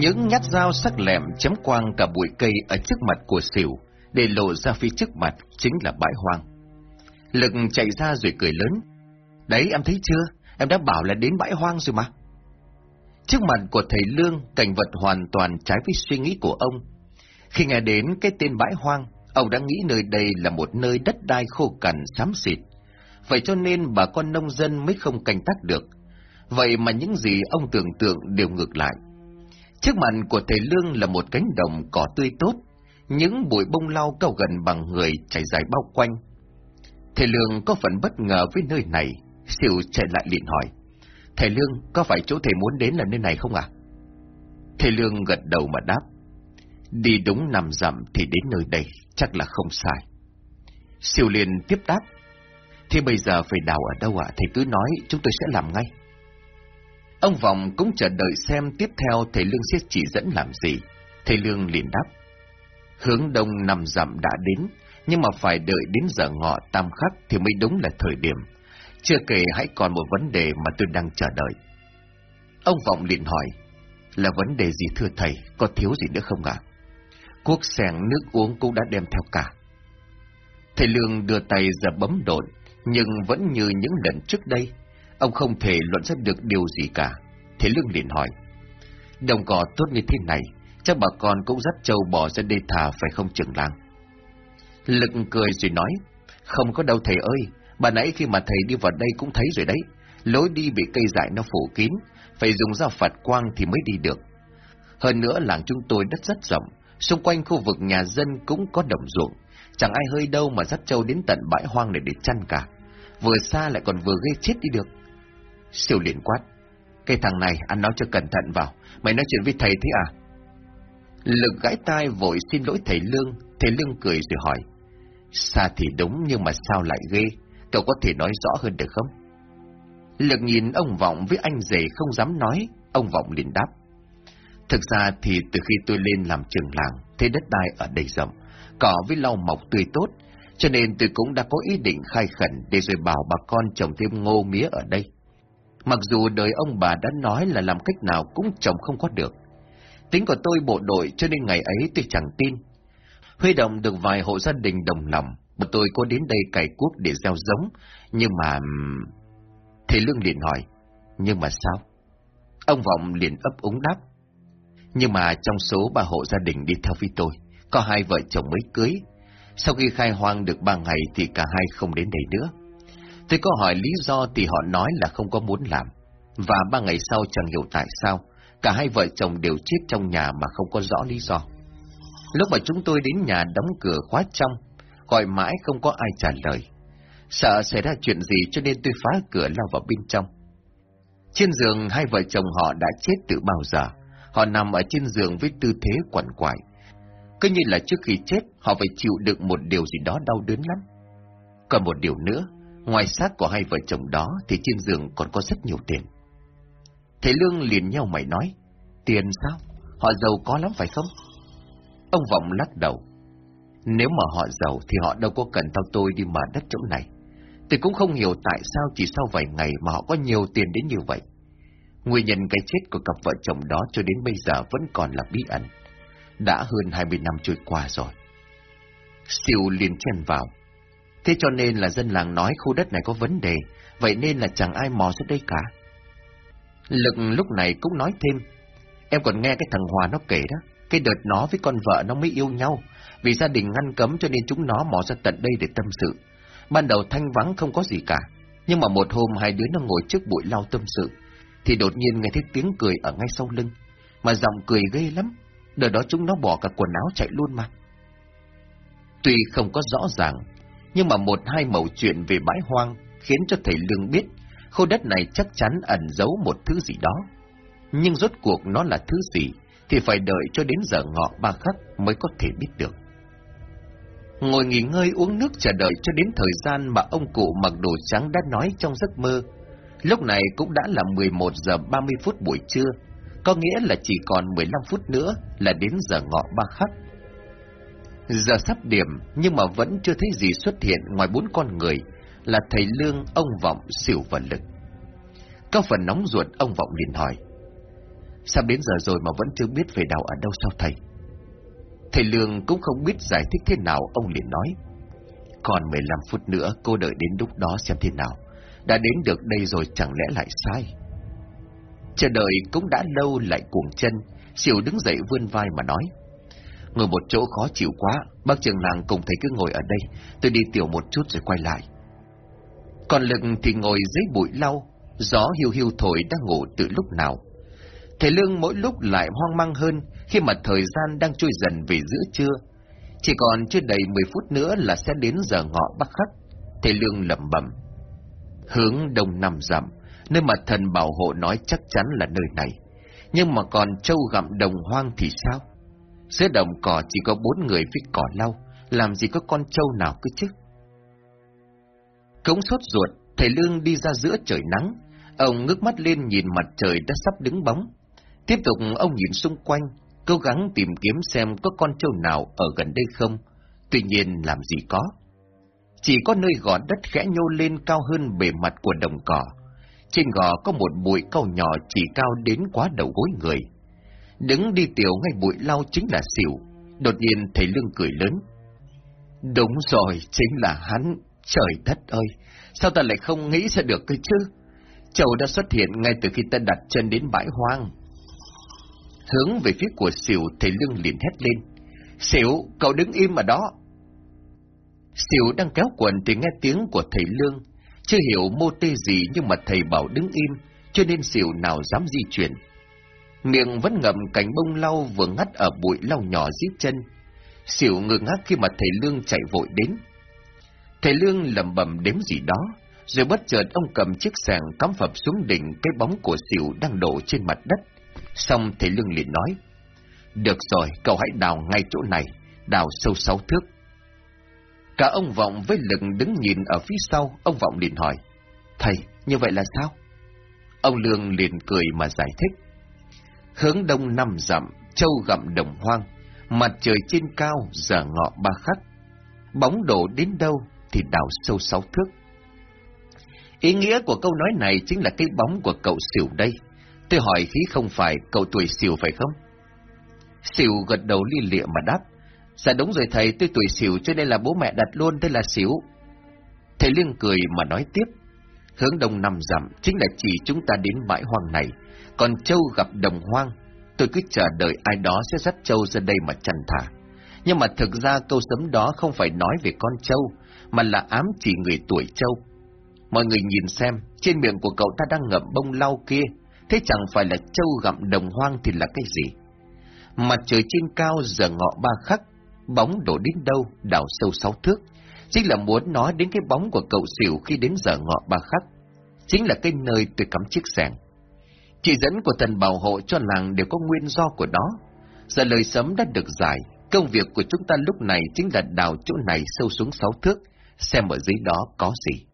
Những nhát dao sắc lẹm chém quang cả bụi cây ở trước mặt của xỉu, để lộ ra phía trước mặt chính là bãi hoang. Lực chạy ra rồi cười lớn. Đấy em thấy chưa, em đã bảo là đến bãi hoang rồi mà. Trước mặt của thầy Lương, cảnh vật hoàn toàn trái với suy nghĩ của ông. Khi nghe đến cái tên bãi hoang, ông đã nghĩ nơi đây là một nơi đất đai khô cằn xám xịt. Vậy cho nên bà con nông dân mới không canh tác được. Vậy mà những gì ông tưởng tượng đều ngược lại. Trước mặt của thầy Lương là một cánh đồng cỏ tươi tốt, những bụi bông lau cao gần bằng người chảy dài bao quanh. Thầy Lương có phần bất ngờ với nơi này, xỉu chạy lại liền hỏi. Thầy Lương, có phải chỗ thầy muốn đến là nơi này không ạ? Thầy Lương gật đầu mà đáp. Đi đúng nằm dặm thì đến nơi đây, chắc là không sai. Siêu liền tiếp đáp. Thế bây giờ phải đào ở đâu ạ? Thầy cứ nói, chúng tôi sẽ làm ngay. Ông Vọng cũng chờ đợi xem tiếp theo thầy Lương sẽ chỉ dẫn làm gì. Thầy Lương liền đáp. Hướng đông nằm dặm đã đến, nhưng mà phải đợi đến giờ ngọ tam khắc thì mới đúng là thời điểm. Chưa kể hãy còn một vấn đề mà tôi đang chờ đợi. Ông Vọng liền hỏi, là vấn đề gì thưa thầy, có thiếu gì nữa không ạ? Cuốc sẻng nước uống cũng đã đem theo cả. Thầy Lương đưa tay ra bấm đột nhưng vẫn như những lần trước đây, ông không thể luận ra được điều gì cả. thế Lương liền hỏi, đồng cỏ tốt như thế này, chắc bà con cũng dắt trâu bò ra đây thả phải không trưởng làng. Lực cười rồi nói, không có đâu thầy ơi, bà nãy khi mà thầy đi vào đây cũng thấy rồi đấy, lối đi bị cây dại nó phủ kín, phải dùng dao phạt quang thì mới đi được. Hơn nữa làng chúng tôi đất rất rộng, xung quanh khu vực nhà dân cũng có đồng ruộng, chẳng ai hơi đâu mà dắt trâu đến tận bãi hoang này để chăn cả, vừa xa lại còn vừa gây chết đi được. Siêu liền quát, cái thằng này ăn nói cho cẩn thận vào, mày nói chuyện với thầy thế à? Lực gãi tai vội xin lỗi thầy Lương, thầy Lương cười rồi hỏi, xa thì đúng nhưng mà sao lại ghê, cậu có thể nói rõ hơn được không? Lực nhìn ông Vọng với anh rể không dám nói, ông Vọng liền đáp. Thực ra thì từ khi tôi lên làm trường làng, thế đất đai ở đây rộng, cỏ với lau mọc tươi tốt, cho nên tôi cũng đã có ý định khai khẩn để rồi bảo bà con trồng thêm ngô mía ở đây. Mặc dù đời ông bà đã nói là làm cách nào cũng chồng không có được. Tính của tôi bộ đội cho nên ngày ấy tôi chẳng tin. Huy động được vài hộ gia đình đồng lòng, mà tôi có đến đây cày cuốc để gieo giống, nhưng mà... Thầy Lương liền hỏi, nhưng mà sao? Ông Vọng liền ấp úng đáp. Nhưng mà trong số ba hộ gia đình đi theo với tôi, có hai vợ chồng mới cưới. Sau khi khai hoang được ba ngày thì cả hai không đến đây nữa. Tôi có hỏi lý do thì họ nói là không có muốn làm. Và ba ngày sau chẳng hiểu tại sao, cả hai vợ chồng đều chết trong nhà mà không có rõ lý do. Lúc mà chúng tôi đến nhà đóng cửa khóa trong, gọi mãi không có ai trả lời. Sợ xảy ra chuyện gì cho nên tôi phá cửa lao vào bên trong. Trên giường hai vợ chồng họ đã chết từ bao giờ. Họ nằm ở trên giường với tư thế quằn quại. Cứ như là trước khi chết họ phải chịu đựng một điều gì đó đau đớn lắm. Còn một điều nữa, ngoài xác của hai vợ chồng đó thì trên giường còn có rất nhiều tiền. Thầy Lương liền nhau mày nói, tiền sao? Họ giàu có lắm phải không? Ông Vọng lắc đầu. Nếu mà họ giàu thì họ đâu có cần tao tôi đi mà đất chỗ này. Tôi cũng không hiểu tại sao chỉ sau vài ngày mà họ có nhiều tiền đến như vậy. Nguyên nhân cái chết của cặp vợ chồng đó cho đến bây giờ vẫn còn là bí ẩn. Đã hơn 20 năm trôi qua rồi. Siêu liền chen vào. Thế cho nên là dân làng nói khu đất này có vấn đề, vậy nên là chẳng ai mò xuống đây cả. Lực lúc này cũng nói thêm, em còn nghe cái thằng Hòa nó kể đó, cái đợt nó với con vợ nó mới yêu nhau, vì gia đình ngăn cấm cho nên chúng nó mò ra tận đây để tâm sự. Ban đầu thanh vắng không có gì cả, nhưng mà một hôm hai đứa nó ngồi trước bụi lau tâm sự, thì đột nhiên nghe thấy tiếng cười ở ngay sau lưng, mà giọng cười ghê lắm, đợt đó chúng nó bỏ cả quần áo chạy luôn mà. Tuy không có rõ ràng, nhưng mà một hai mẩu chuyện về bãi hoang khiến cho thầy Lương biết khu đất này chắc chắn ẩn giấu một thứ gì đó. Nhưng rốt cuộc nó là thứ gì thì phải đợi cho đến giờ ngọ ba khắc mới có thể biết được. Ngồi nghỉ ngơi uống nước chờ đợi cho đến thời gian mà ông cụ mặc đồ trắng đã nói trong giấc mơ. Lúc này cũng đã là 11 giờ 30 phút buổi trưa, có nghĩa là chỉ còn 15 phút nữa là đến giờ ngọ ba khắc. Giờ sắp điểm nhưng mà vẫn chưa thấy gì xuất hiện ngoài bốn con người là thầy Lương, ông Vọng, Sửu và lực. Có phần nóng ruột ông Vọng liền hỏi. sao đến giờ rồi mà vẫn chưa biết về đào ở đâu sao thầy? Thầy Lương cũng không biết giải thích thế nào, ông liền nói. Còn 15 phút nữa cô đợi đến lúc đó xem thế nào. Đã đến được đây rồi chẳng lẽ lại sai? Chờ đợi cũng đã lâu lại cuồng chân, Sửu đứng dậy vươn vai mà nói. Ngồi một chỗ khó chịu quá, bác trường làng cùng thấy cứ ngồi ở đây, tôi đi tiểu một chút rồi quay lại. Còn lực thì ngồi dưới bụi lau, gió hiu hiu thổi đang ngủ từ lúc nào. Thầy Lương mỗi lúc lại hoang mang hơn khi mà thời gian đang trôi dần về giữa trưa. Chỉ còn chưa đầy 10 phút nữa là sẽ đến giờ ngọ bắc khắc. Thầy Lương lẩm bẩm. Hướng đông nằm dặm, nơi mà thần bảo hộ nói chắc chắn là nơi này. Nhưng mà còn trâu gặm đồng hoang thì sao? Giữa đồng cỏ chỉ có bốn người với cỏ lau, làm gì có con trâu nào cứ chứ? Cống sốt ruột, thầy Lương đi ra giữa trời nắng. Ông ngước mắt lên nhìn mặt trời đã sắp đứng bóng. Tiếp tục ông nhìn xung quanh, cố gắng tìm kiếm xem có con trâu nào ở gần đây không. Tuy nhiên làm gì có. Chỉ có nơi gò đất khẽ nhô lên cao hơn bề mặt của đồng cỏ. Trên gò có một bụi cau nhỏ chỉ cao đến quá đầu gối người. Đứng đi tiểu ngay bụi lau chính là xỉu. Đột nhiên thầy Lương cười lớn. Đúng rồi, chính là hắn. Trời đất ơi, sao ta lại không nghĩ sẽ được cơ chứ? Châu đã xuất hiện ngay từ khi ta đặt chân đến bãi hoang. Hướng về phía của xỉu, thầy Lương liền hét lên. Xỉu, cậu đứng im ở đó. Xỉu đang kéo quần thì nghe tiếng của thầy Lương. Chưa hiểu mô tê gì nhưng mà thầy bảo đứng im, cho nên xỉu nào dám di chuyển. Miệng vẫn ngậm cánh bông lau vừa ngắt ở bụi lau nhỏ dưới chân. Xỉu ngơ ngác khi mà thầy Lương chạy vội đến. Thầy Lương lẩm bẩm đếm gì đó, rồi bất chợt ông cầm chiếc sàng cắm phập xuống đỉnh cái bóng của xỉu đang đổ trên mặt đất. Xong thầy Lương liền nói, Được rồi, cậu hãy đào ngay chỗ này, đào sâu sáu thước. Cả ông Vọng với lực đứng nhìn ở phía sau, ông Vọng liền hỏi, Thầy, như vậy là sao? Ông Lương liền cười mà giải thích. Hướng đông năm dặm, châu gặm đồng hoang, mặt trời trên cao, giờ ngọ ba khắc. Bóng đổ đến đâu thì đào sâu sáu thước. Ý nghĩa của câu nói này chính là cái bóng của cậu xỉu đây. Tôi hỏi khí không phải cậu tuổi xỉu phải không? Xỉu gật đầu li lịa mà đáp. Dạ đúng rồi thầy, tôi tuổi xỉu cho nên là bố mẹ đặt luôn tên là xỉu. Thầy Liên cười mà nói tiếp. Hướng đông nằm dặm chính là chỉ chúng ta đến bãi hoang này. Còn châu gặp đồng hoang, tôi cứ chờ đợi ai đó sẽ dắt châu ra đây mà chăn thả. Nhưng mà thực ra câu sấm đó không phải nói về con trâu, mà là ám chỉ người tuổi trâu. Mọi người nhìn xem, trên miệng của cậu ta đang ngậm bông lau kia, thế chẳng phải là trâu gặm đồng hoang thì là cái gì? Mặt trời trên cao giờ ngọ ba khắc, bóng đổ đến đâu, đào sâu sáu thước. Chính là muốn nói đến cái bóng của cậu xỉu khi đến giờ ngọ ba khắc. Chính là cái nơi tôi cắm chiếc sàng. Chỉ dẫn của thần bảo hộ cho làng đều có nguyên do của nó. Giờ lời sấm đã được giải, Công việc của chúng ta lúc này chính là đào chỗ này sâu xuống sáu thước, xem ở dưới đó có gì.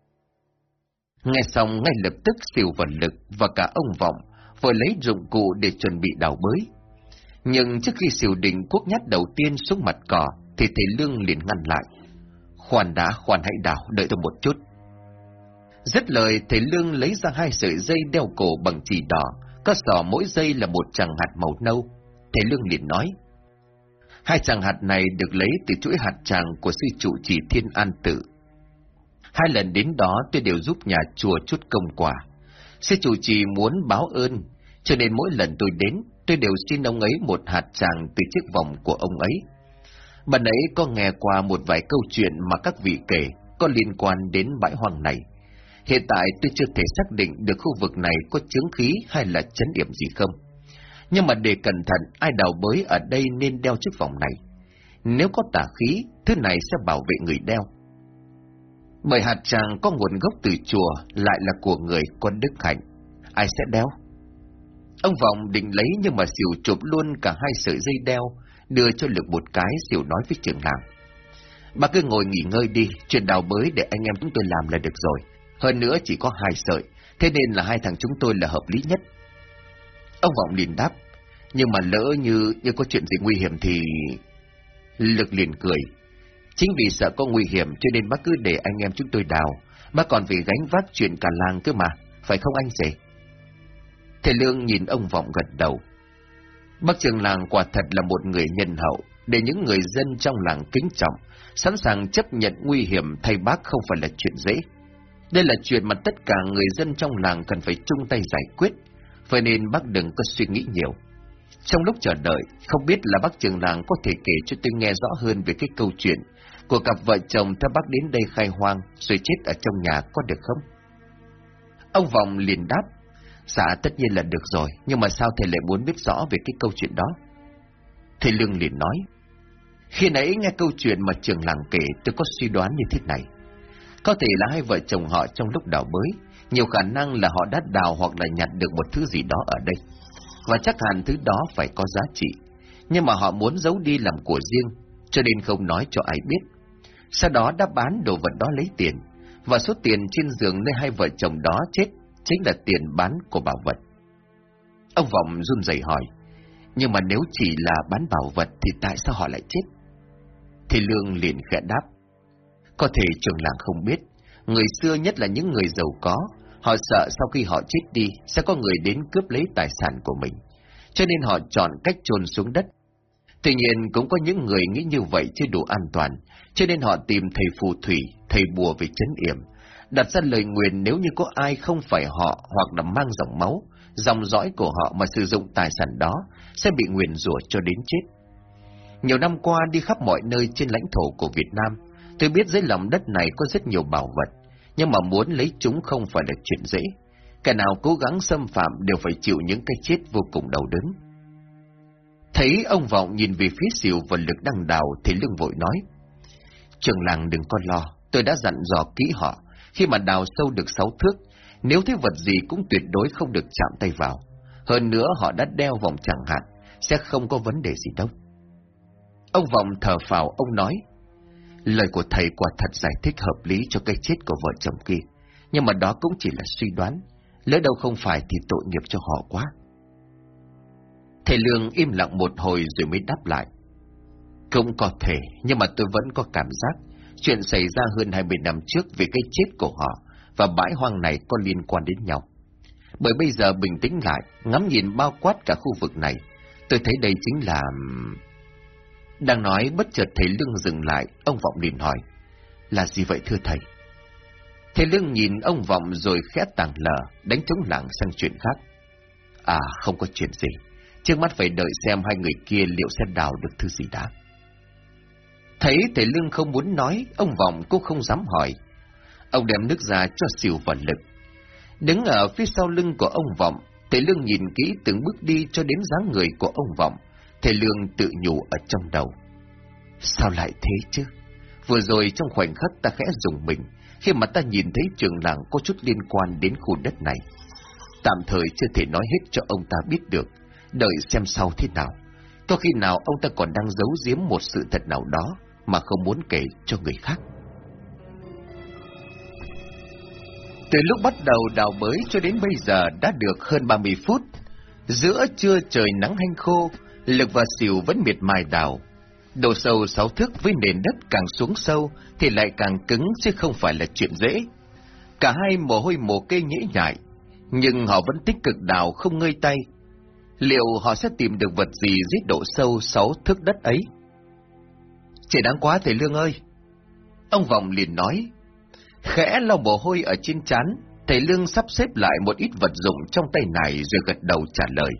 Nghe xong ngay lập tức siêu vật lực và cả ông vọng vừa lấy dụng cụ để chuẩn bị đào bới. Nhưng trước khi siêu định quốc nhát đầu tiên xuống mặt cỏ, thì thầy Lương liền ngăn lại. Khoan đã, khoan hãy đào, đợi tôi một chút dứt lời, thầy Lương lấy ra hai sợi dây đeo cổ bằng chỉ đỏ, có sỏ mỗi dây là một tràng hạt màu nâu. Thầy Lương liền nói, Hai chàng hạt này được lấy từ chuỗi hạt tràng của sư trụ trì Thiên An Tự. Hai lần đến đó tôi đều giúp nhà chùa chút công quả. Sư trụ trì muốn báo ơn, cho nên mỗi lần tôi đến, tôi đều xin ông ấy một hạt tràng từ chiếc vòng của ông ấy. Bạn ấy có nghe qua một vài câu chuyện mà các vị kể có liên quan đến bãi hoang này. Hiện tại tôi chưa thể xác định được khu vực này có chứng khí hay là chấn điểm gì không. Nhưng mà để cẩn thận, ai đào bới ở đây nên đeo chiếc vòng này. Nếu có tà khí, thứ này sẽ bảo vệ người đeo. Bởi hạt tràng có nguồn gốc từ chùa, lại là của người con đức hạnh. Ai sẽ đeo? Ông Vọng định lấy nhưng mà xỉu chụp luôn cả hai sợi dây đeo, đưa cho lực một cái xỉu nói với trưởng làng. Bà cứ ngồi nghỉ ngơi đi, chuyện đào bới để anh em chúng tôi làm là được rồi. Hơn nữa chỉ có hai sợi, thế nên là hai thằng chúng tôi là hợp lý nhất. Ông Vọng liền đáp, nhưng mà lỡ như như có chuyện gì nguy hiểm thì... Lực liền cười. Chính vì sợ có nguy hiểm cho nên bác cứ để anh em chúng tôi đào. mà còn vì gánh vác chuyện cả làng cơ mà, phải không anh rể? Thầy Lương nhìn ông Vọng gật đầu. Bác trường làng quả thật là một người nhân hậu, để những người dân trong làng kính trọng, sẵn sàng chấp nhận nguy hiểm thay bác không phải là chuyện dễ. Đây là chuyện mà tất cả người dân trong làng cần phải chung tay giải quyết, vậy nên bác đừng có suy nghĩ nhiều. Trong lúc chờ đợi, không biết là bác trường làng có thể kể cho tôi nghe rõ hơn về cái câu chuyện của cặp vợ chồng theo bác đến đây khai hoang rồi chết ở trong nhà có được không? Ông Vọng liền đáp, dạ tất nhiên là được rồi, nhưng mà sao thầy lại muốn biết rõ về cái câu chuyện đó? Thầy Lương liền nói, khi nãy nghe câu chuyện mà trường làng kể tôi có suy đoán như thế này. Có thể là hai vợ chồng họ trong lúc đào bới, nhiều khả năng là họ đã đào hoặc là nhặt được một thứ gì đó ở đây. Và chắc hẳn thứ đó phải có giá trị. Nhưng mà họ muốn giấu đi làm của riêng, cho nên không nói cho ai biết. Sau đó đã bán đồ vật đó lấy tiền, và số tiền trên giường nơi hai vợ chồng đó chết chính là tiền bán của bảo vật. Ông Vọng run rẩy hỏi, nhưng mà nếu chỉ là bán bảo vật thì tại sao họ lại chết? Thì Lương liền khẽ đáp, có thể trường làng không biết, người xưa nhất là những người giàu có, họ sợ sau khi họ chết đi sẽ có người đến cướp lấy tài sản của mình, cho nên họ chọn cách chôn xuống đất. Tuy nhiên cũng có những người nghĩ như vậy chưa đủ an toàn, cho nên họ tìm thầy phù thủy, thầy bùa về chấn yểm, đặt ra lời nguyền nếu như có ai không phải họ hoặc là mang dòng máu, dòng dõi của họ mà sử dụng tài sản đó sẽ bị nguyền rủa cho đến chết. Nhiều năm qua đi khắp mọi nơi trên lãnh thổ của Việt Nam, tôi biết dưới lòng đất này có rất nhiều bảo vật, nhưng mà muốn lấy chúng không phải là chuyện dễ. Kẻ nào cố gắng xâm phạm đều phải chịu những cái chết vô cùng đau đớn. Thấy ông Vọng nhìn về phía xìu và lực đang đào thì lưng vội nói. Trường làng đừng có lo, tôi đã dặn dò kỹ họ, khi mà đào sâu được sáu thước, nếu thấy vật gì cũng tuyệt đối không được chạm tay vào. Hơn nữa họ đã đeo vòng chẳng hạn, sẽ không có vấn đề gì đâu. Ông Vọng thở phào ông nói, lời của thầy quả thật giải thích hợp lý cho cái chết của vợ chồng kia, nhưng mà đó cũng chỉ là suy đoán, lỡ đâu không phải thì tội nghiệp cho họ quá. Thầy Lương im lặng một hồi rồi mới đáp lại. Cũng có thể, nhưng mà tôi vẫn có cảm giác chuyện xảy ra hơn 20 năm trước về cái chết của họ và bãi hoang này có liên quan đến nhau. Bởi bây giờ bình tĩnh lại, ngắm nhìn bao quát cả khu vực này, tôi thấy đây chính là... Đang nói bất chợt thầy Lương dừng lại, ông Vọng liền hỏi. Là gì vậy thưa thầy? Thầy Lương nhìn ông Vọng rồi khẽ tàng lờ, đánh trống lặng sang chuyện khác. À, không có chuyện gì. Trước mắt phải đợi xem hai người kia liệu sẽ đào được thứ gì đã. Thấy thầy Lương không muốn nói, ông Vọng cũng không dám hỏi. Ông đem nước ra cho xỉu vào lực. Đứng ở phía sau lưng của ông Vọng, thầy Lương nhìn kỹ từng bước đi cho đến dáng người của ông Vọng. Thầy Lương tự nhủ ở trong đầu. Sao lại thế chứ? Vừa rồi trong khoảnh khắc ta khẽ dùng mình, khi mà ta nhìn thấy trường làng có chút liên quan đến khu đất này. Tạm thời chưa thể nói hết cho ông ta biết được, đợi xem sau thế nào. Có khi nào ông ta còn đang giấu giếm một sự thật nào đó mà không muốn kể cho người khác. Từ lúc bắt đầu đào bới cho đến bây giờ đã được hơn 30 phút. Giữa trưa trời nắng hanh khô, Lực và Xỉu vẫn miệt mài đào. Độ sâu sáu thước với nền đất càng xuống sâu thì lại càng cứng chứ không phải là chuyện dễ. Cả hai mồ hôi mồ kê nhễ nhại, nhưng họ vẫn tích cực đào không ngơi tay. Liệu họ sẽ tìm được vật gì dưới độ sâu sáu thước đất ấy? Chỉ đáng quá thầy Lương ơi! Ông Vọng liền nói, khẽ lau mồ hôi ở trên chán, thầy Lương sắp xếp lại một ít vật dụng trong tay này rồi gật đầu trả lời.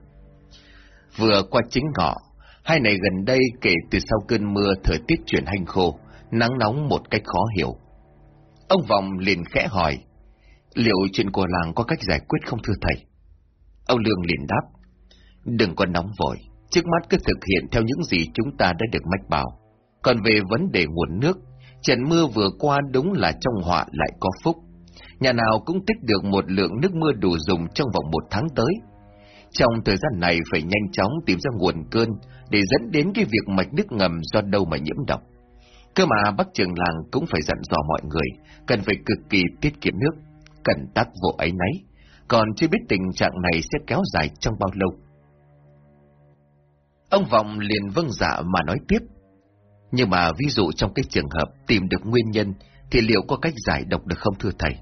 Vừa qua chính ngọ, hai này gần đây kể từ sau cơn mưa thời tiết chuyển hành khô, nắng nóng một cách khó hiểu. Ông Vọng liền khẽ hỏi, liệu chuyện của làng có cách giải quyết không thưa thầy? Ông Lương liền đáp, đừng có nóng vội, trước mắt cứ thực hiện theo những gì chúng ta đã được mách bảo. Còn về vấn đề nguồn nước, trận mưa vừa qua đúng là trong họa lại có phúc. Nhà nào cũng tích được một lượng nước mưa đủ dùng trong vòng một tháng tới. Trong thời gian này phải nhanh chóng tìm ra nguồn cơn để dẫn đến cái việc mạch nước ngầm do đâu mà nhiễm độc. Cơ mà bác trường làng cũng phải dặn dò mọi người, cần phải cực kỳ tiết kiệm nước, cần tắc vụ ấy nấy, còn chưa biết tình trạng này sẽ kéo dài trong bao lâu. Ông Vọng liền vâng dạ mà nói tiếp. Nhưng mà ví dụ trong cái trường hợp tìm được nguyên nhân thì liệu có cách giải độc được không thưa thầy?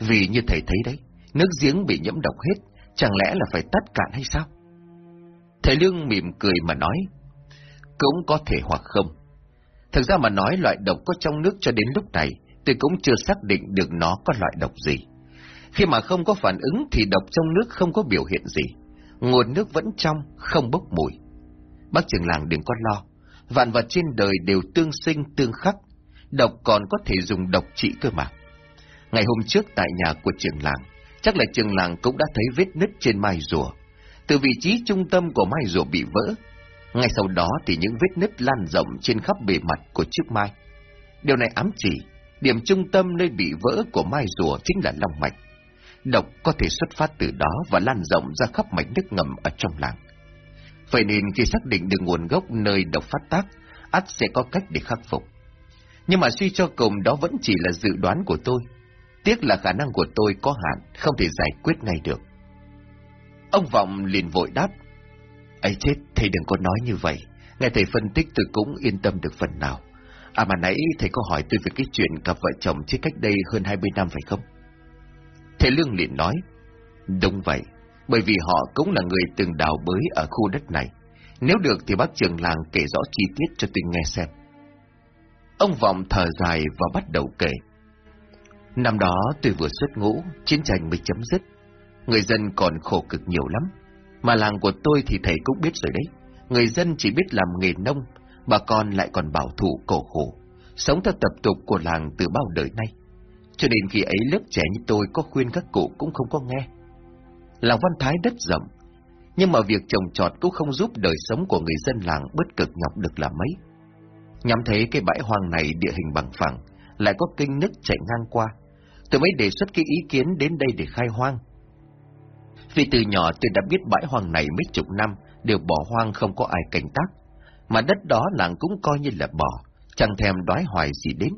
Vì như thầy thấy đấy, nước giếng bị nhiễm độc hết, chẳng lẽ là phải tắt cạn hay sao? Thầy Lương mỉm cười mà nói, cũng có thể hoặc không. Thực ra mà nói loại độc có trong nước cho đến lúc này, tôi cũng chưa xác định được nó có loại độc gì. Khi mà không có phản ứng thì độc trong nước không có biểu hiện gì. Nguồn nước vẫn trong, không bốc mùi. Bác trưởng làng đừng có lo. Vạn vật trên đời đều tương sinh tương khắc. Độc còn có thể dùng độc trị cơ mà. Ngày hôm trước tại nhà của trưởng làng, chắc là trường làng cũng đã thấy vết nứt trên mai rùa. Từ vị trí trung tâm của mai rùa bị vỡ, ngay sau đó thì những vết nứt lan rộng trên khắp bề mặt của chiếc mai. Điều này ám chỉ, điểm trung tâm nơi bị vỡ của mai rùa chính là long mạch. Độc có thể xuất phát từ đó và lan rộng ra khắp mạch nước ngầm ở trong làng. Vậy nên khi xác định được nguồn gốc nơi độc phát tác, ắt sẽ có cách để khắc phục. Nhưng mà suy cho cùng đó vẫn chỉ là dự đoán của tôi. Tiếc là khả năng của tôi có hạn, không thể giải quyết ngay được. Ông Vọng liền vội đáp. ấy chết, thầy đừng có nói như vậy. Nghe thầy phân tích tôi cũng yên tâm được phần nào. À mà nãy thầy có hỏi tôi về cái chuyện cặp vợ chồng chết cách đây hơn 20 năm phải không? Thầy Lương liền nói. Đúng vậy, bởi vì họ cũng là người từng đào bới ở khu đất này. Nếu được thì bác trường làng kể rõ chi tiết cho tôi nghe xem. Ông Vọng thở dài và bắt đầu kể. Năm đó tôi vừa xuất ngũ, chiến tranh mới chấm dứt. Người dân còn khổ cực nhiều lắm. Mà làng của tôi thì thầy cũng biết rồi đấy. Người dân chỉ biết làm nghề nông, bà con lại còn bảo thủ cổ khổ. Sống theo tập tục của làng từ bao đời nay. Cho nên khi ấy lớp trẻ như tôi có khuyên các cụ cũng không có nghe. Làng Văn Thái đất rộng, nhưng mà việc trồng trọt cũng không giúp đời sống của người dân làng bớt cực nhọc được là mấy. Nhắm thấy cái bãi hoang này địa hình bằng phẳng, lại có kinh nứt chạy ngang qua. Tôi mới đề xuất cái ý kiến đến đây để khai hoang. Vì từ nhỏ tôi đã biết bãi hoang này mấy chục năm đều bỏ hoang không có ai canh tác, mà đất đó làng cũng coi như là bỏ, chẳng thèm đói hoài gì đến.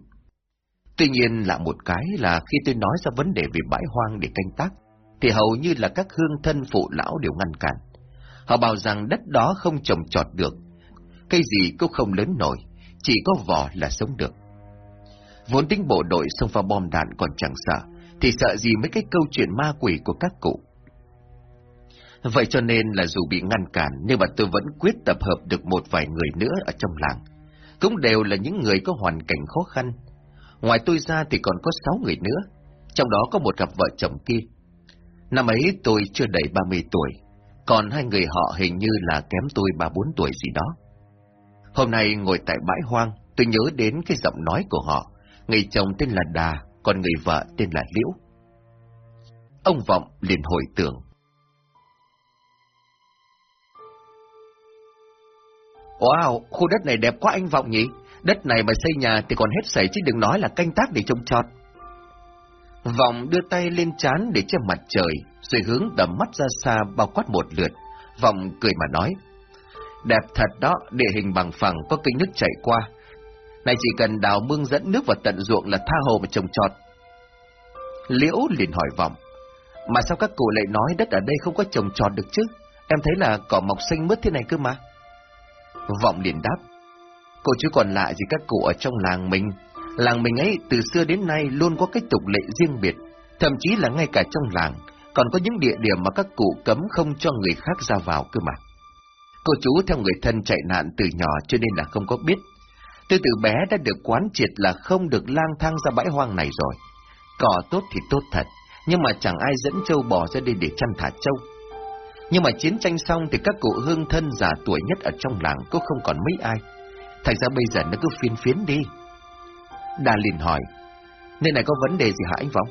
Tuy nhiên là một cái là khi tôi nói ra vấn đề về bãi hoang để canh tác, thì hầu như là các hương thân phụ lão đều ngăn cản. Họ bảo rằng đất đó không trồng trọt được, cây gì cũng không lớn nổi, chỉ có vỏ là sống được. Vốn tính bộ đội xông pha bom đạn còn chẳng sợ, thì sợ gì mấy cái câu chuyện ma quỷ của các cụ. Vậy cho nên là dù bị ngăn cản, nhưng mà tôi vẫn quyết tập hợp được một vài người nữa ở trong làng. Cũng đều là những người có hoàn cảnh khó khăn. Ngoài tôi ra thì còn có sáu người nữa, trong đó có một cặp vợ chồng kia. Năm ấy tôi chưa đầy 30 tuổi, còn hai người họ hình như là kém tôi 3-4 tuổi gì đó. Hôm nay ngồi tại bãi hoang, tôi nhớ đến cái giọng nói của họ. Người chồng tên là Đà, còn người vợ tên là Liễu. Ông Vọng liền hồi tưởng. Wow, khu đất này đẹp quá anh Vọng nhỉ? Đất này mà xây nhà thì còn hết sảy chứ đừng nói là canh tác để trồng trọt. Vọng đưa tay lên chán để che mặt trời, rồi hướng tầm mắt ra xa bao quát một lượt. Vọng cười mà nói. Đẹp thật đó, địa hình bằng phẳng có kênh nước chảy qua. Này chỉ cần đào mương dẫn nước vào tận ruộng là tha hồ mà trồng trọt. Liễu liền hỏi Vọng. Mà sao các cụ lại nói đất ở đây không có trồng trọt được chứ? Em thấy là cỏ mọc xanh mướt thế này cơ mà. Vọng liền đáp. Cô chứ còn lạ gì các cụ ở trong làng mình. Làng mình ấy từ xưa đến nay luôn có cái tục lệ riêng biệt. Thậm chí là ngay cả trong làng, còn có những địa điểm mà các cụ cấm không cho người khác ra vào cơ mà. Cô chú theo người thân chạy nạn từ nhỏ cho nên là không có biết. Tôi từ bé đã được quán triệt là không được lang thang ra bãi hoang này rồi. Cỏ tốt thì tốt thật, nhưng mà chẳng ai dẫn châu bò ra đây để chăn thả châu Nhưng mà chiến tranh xong thì các cụ hương thân già tuổi nhất ở trong làng cũng không còn mấy ai. Thành ra bây giờ nó cứ phiên phiến đi. Đà liền hỏi, nơi này có vấn đề gì hả anh Vọng?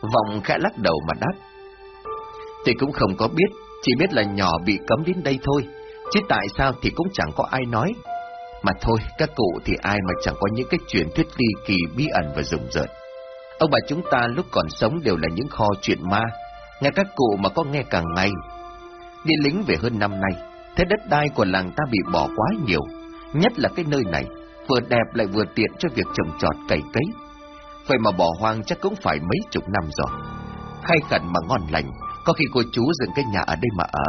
Vọng khẽ lắc đầu mà đáp. Tôi cũng không có biết, chỉ biết là nhỏ bị cấm đến đây thôi, chứ tại sao thì cũng chẳng có ai nói. Mà thôi, các cụ thì ai mà chẳng có những cái truyền thuyết ly kỳ bí ẩn và rùng rợn. Ông bà chúng ta lúc còn sống đều là những kho chuyện ma, nghe các cụ mà có nghe càng ngày. Đi lính về hơn năm nay, thế đất đai của làng ta bị bỏ quá nhiều, nhất là cái nơi này, vừa đẹp lại vừa tiện cho việc trồng trọt cày cấy. Vậy mà bỏ hoang chắc cũng phải mấy chục năm rồi. Khai khẩn mà ngon lành, có khi cô chú dựng cái nhà ở đây mà ở.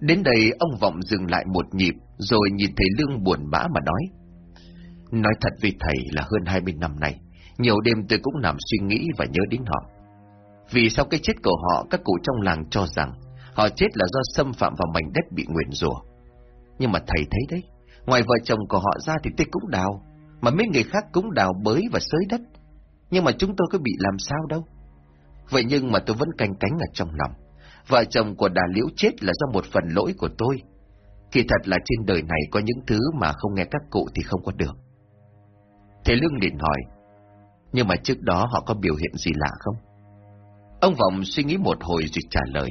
Đến đây ông Vọng dừng lại một nhịp, rồi nhìn thấy Lương buồn bã mà nói. Nói thật với thầy là hơn 20 năm nay, nhiều đêm tôi cũng nằm suy nghĩ và nhớ đến họ. Vì sau cái chết của họ, các cụ trong làng cho rằng họ chết là do xâm phạm vào mảnh đất bị nguyền rủa. Nhưng mà thầy thấy đấy, ngoài vợ chồng của họ ra thì tôi cũng đào, mà mấy người khác cũng đào bới và xới đất. Nhưng mà chúng tôi có bị làm sao đâu. Vậy nhưng mà tôi vẫn canh cánh ở trong lòng. Vợ chồng của đà liễu chết là do một phần lỗi của tôi. Kỳ thật là trên đời này có những thứ mà không nghe các cụ thì không có được. Thế Lương liền hỏi, nhưng mà trước đó họ có biểu hiện gì lạ không? Ông Vọng suy nghĩ một hồi rồi trả lời.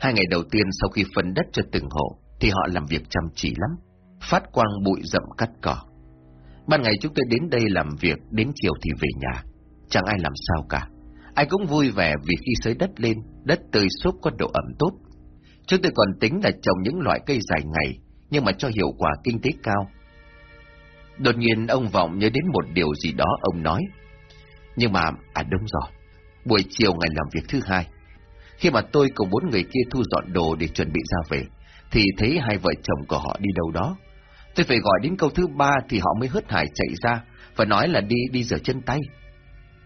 Hai ngày đầu tiên sau khi phân đất cho từng hộ, thì họ làm việc chăm chỉ lắm, phát quang bụi rậm cắt cỏ. Ban ngày chúng tôi đến đây làm việc, đến chiều thì về nhà. Chẳng ai làm sao cả. Ai cũng vui vẻ vì khi xới đất lên, đất tươi xốp có độ ẩm tốt. Chúng tôi còn tính là trồng những loại cây dài ngày, nhưng mà cho hiệu quả kinh tế cao. Đột nhiên ông Vọng nhớ đến một điều gì đó ông nói. Nhưng mà, à đúng rồi, buổi chiều ngày làm việc thứ hai, khi mà tôi cùng bốn người kia thu dọn đồ để chuẩn bị ra về, thì thấy hai vợ chồng của họ đi đâu đó. Tôi phải gọi đến câu thứ ba thì họ mới hớt hải chạy ra và nói là đi đi rửa chân tay.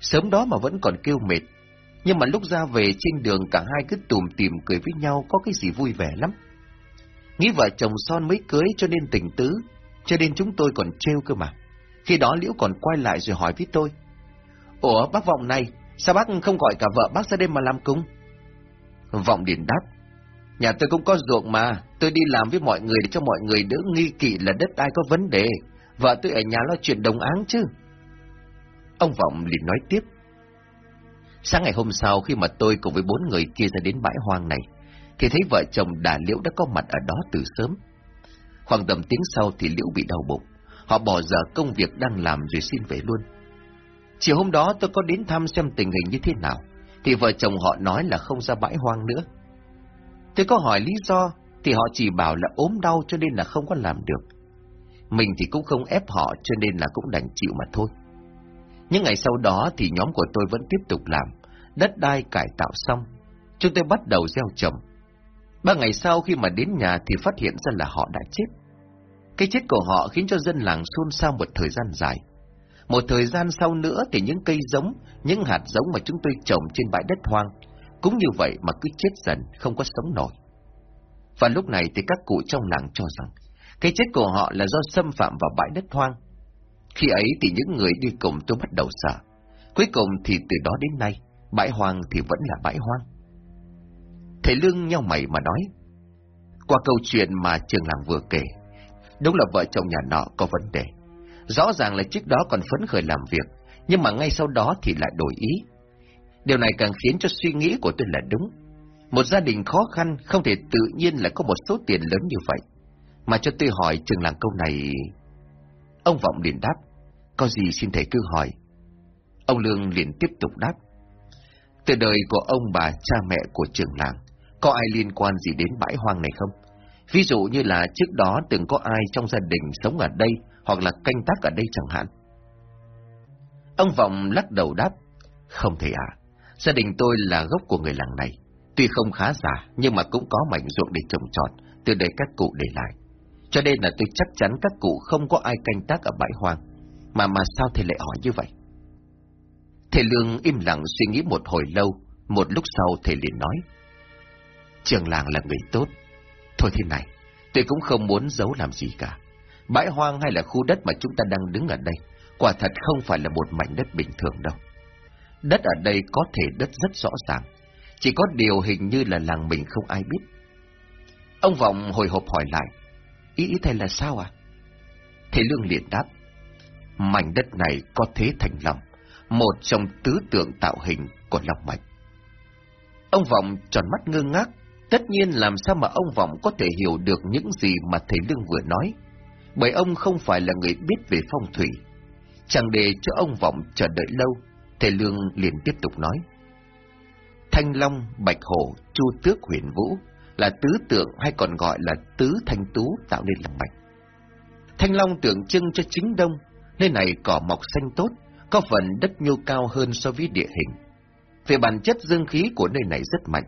Sớm đó mà vẫn còn kêu mệt. Nhưng mà lúc ra về trên đường cả hai cứ tùm tìm cười với nhau có cái gì vui vẻ lắm. Nghĩ vợ chồng son mới cưới cho nên tình tứ, cho nên chúng tôi còn trêu cơ mà. Khi đó Liễu còn quay lại rồi hỏi với tôi. Ủa bác Vọng này, sao bác không gọi cả vợ bác ra đêm mà làm cung? Vọng điền đáp. Nhà tôi cũng có ruộng mà, tôi đi làm với mọi người để cho mọi người đỡ nghi kỵ là đất ai có vấn đề. Vợ tôi ở nhà lo chuyện đồng áng chứ. Ông Vọng liền nói tiếp. Sáng ngày hôm sau khi mà tôi cùng với bốn người kia ra đến bãi hoang này, thì thấy vợ chồng đà liễu đã có mặt ở đó từ sớm. Khoảng tầm tiếng sau thì liễu bị đau bụng, họ bỏ giờ công việc đang làm rồi xin về luôn. Chiều hôm đó tôi có đến thăm xem tình hình như thế nào, thì vợ chồng họ nói là không ra bãi hoang nữa. Tôi có hỏi lý do, thì họ chỉ bảo là ốm đau cho nên là không có làm được. Mình thì cũng không ép họ cho nên là cũng đành chịu mà thôi. Những ngày sau đó thì nhóm của tôi vẫn tiếp tục làm, đất đai cải tạo xong. Chúng tôi bắt đầu gieo trồng. Ba ngày sau khi mà đến nhà thì phát hiện ra là họ đã chết. Cái chết của họ khiến cho dân làng xôn xao một thời gian dài. Một thời gian sau nữa thì những cây giống, những hạt giống mà chúng tôi trồng trên bãi đất hoang, cũng như vậy mà cứ chết dần, không có sống nổi. Và lúc này thì các cụ trong làng cho rằng, cái chết của họ là do xâm phạm vào bãi đất hoang, khi ấy thì những người đi cùng tôi bắt đầu sợ. Cuối cùng thì từ đó đến nay, bãi hoang thì vẫn là bãi hoang. Thầy Lương nhau mày mà nói. Qua câu chuyện mà trường làng vừa kể, đúng là vợ chồng nhà nọ có vấn đề. Rõ ràng là trước đó còn phấn khởi làm việc, nhưng mà ngay sau đó thì lại đổi ý. Điều này càng khiến cho suy nghĩ của tôi là đúng. Một gia đình khó khăn không thể tự nhiên lại có một số tiền lớn như vậy. Mà cho tôi hỏi trường làng câu này... Ông Vọng liền đáp, có gì xin thầy cứ hỏi. Ông Lương liền tiếp tục đáp. Từ đời của ông bà cha mẹ của trường làng, có ai liên quan gì đến bãi hoang này không? Ví dụ như là trước đó từng có ai trong gia đình sống ở đây hoặc là canh tác ở đây chẳng hạn. Ông Vọng lắc đầu đáp, không thể à, gia đình tôi là gốc của người làng này. Tuy không khá giả, nhưng mà cũng có mảnh ruộng để trồng trọt, từ đời các cụ để lại. Cho nên là tôi chắc chắn các cụ không có ai canh tác ở bãi hoang. Mà mà sao thầy lại hỏi như vậy? Thầy Lương im lặng suy nghĩ một hồi lâu, một lúc sau thầy liền nói. Trường làng là người tốt. Thôi thế này, tôi cũng không muốn giấu làm gì cả. Bãi hoang hay là khu đất mà chúng ta đang đứng ở đây, quả thật không phải là một mảnh đất bình thường đâu. Đất ở đây có thể đất rất rõ ràng, chỉ có điều hình như là làng mình không ai biết. Ông Vọng hồi hộp hỏi lại, Ý ý thầy là sao à? Thầy Lương liền đáp. Mảnh đất này có thế thành lòng, một trong tứ tượng tạo hình của lòng mạch. Ông Vọng tròn mắt ngơ ngác, tất nhiên làm sao mà ông Vọng có thể hiểu được những gì mà thầy Lương vừa nói, bởi ông không phải là người biết về phong thủy. Chẳng để cho ông Vọng chờ đợi lâu, thầy Lương liền tiếp tục nói. Thanh Long, Bạch Hổ, Chu Tước huyền Vũ là tứ tượng hay còn gọi là tứ thanh tú tạo nên lòng mạch. Thanh long tượng trưng cho chính đông, nơi này cỏ mọc xanh tốt, có phần đất nhô cao hơn so với địa hình. Về bản chất dương khí của nơi này rất mạnh,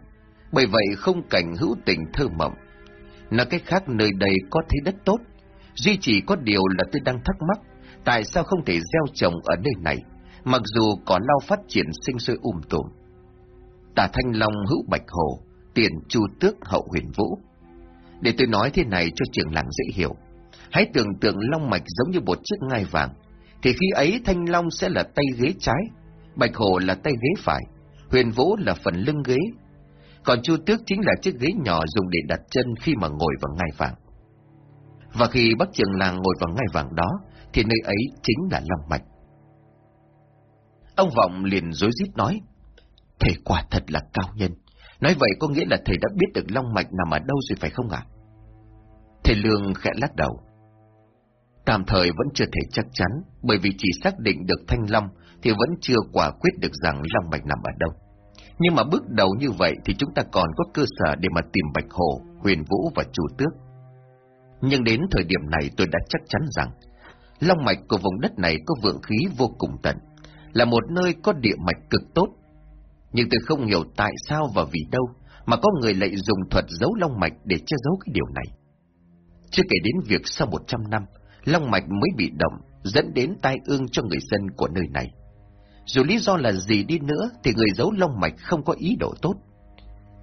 bởi vậy không cảnh hữu tình thơ mộng. Nói cách khác nơi đây có thế đất tốt, Duy chỉ có điều là tôi đang thắc mắc, tại sao không thể gieo trồng ở nơi này, mặc dù có lau phát triển sinh sôi um tùm. Tả Thanh Long hữu Bạch Hồ, tiền chu tước hậu huyền vũ. Để tôi nói thế này cho trường làng dễ hiểu. Hãy tưởng tượng long mạch giống như một chiếc ngai vàng, thì khi ấy Thanh Long sẽ là tay ghế trái, Bạch Hồ là tay ghế phải, huyền vũ là phần lưng ghế, còn chu tước chính là chiếc ghế nhỏ dùng để đặt chân khi mà ngồi vào ngai vàng. Và khi Bắc Trường Làng ngồi vào ngai vàng đó, thì nơi ấy chính là Long Mạch. Ông Vọng liền dối rít nói, Thầy quả thật là cao nhân. Nói vậy có nghĩa là thầy đã biết được Long Mạch nằm ở đâu rồi phải không ạ? Thầy Lương khẽ lắc đầu. Tạm thời vẫn chưa thể chắc chắn, bởi vì chỉ xác định được Thanh Long thì vẫn chưa quả quyết được rằng Long Mạch nằm ở đâu. Nhưng mà bước đầu như vậy thì chúng ta còn có cơ sở để mà tìm Bạch Hồ, Huyền Vũ và Chủ Tước. Nhưng đến thời điểm này tôi đã chắc chắn rằng Long mạch của vùng đất này có vượng khí vô cùng tận, là một nơi có địa mạch cực tốt. Nhưng tôi không hiểu tại sao và vì đâu mà có người lại dùng thuật giấu long mạch để che giấu cái điều này. Chưa kể đến việc sau 100 năm, long mạch mới bị động, dẫn đến tai ương cho người dân của nơi này. Dù lý do là gì đi nữa thì người giấu long mạch không có ý đồ tốt.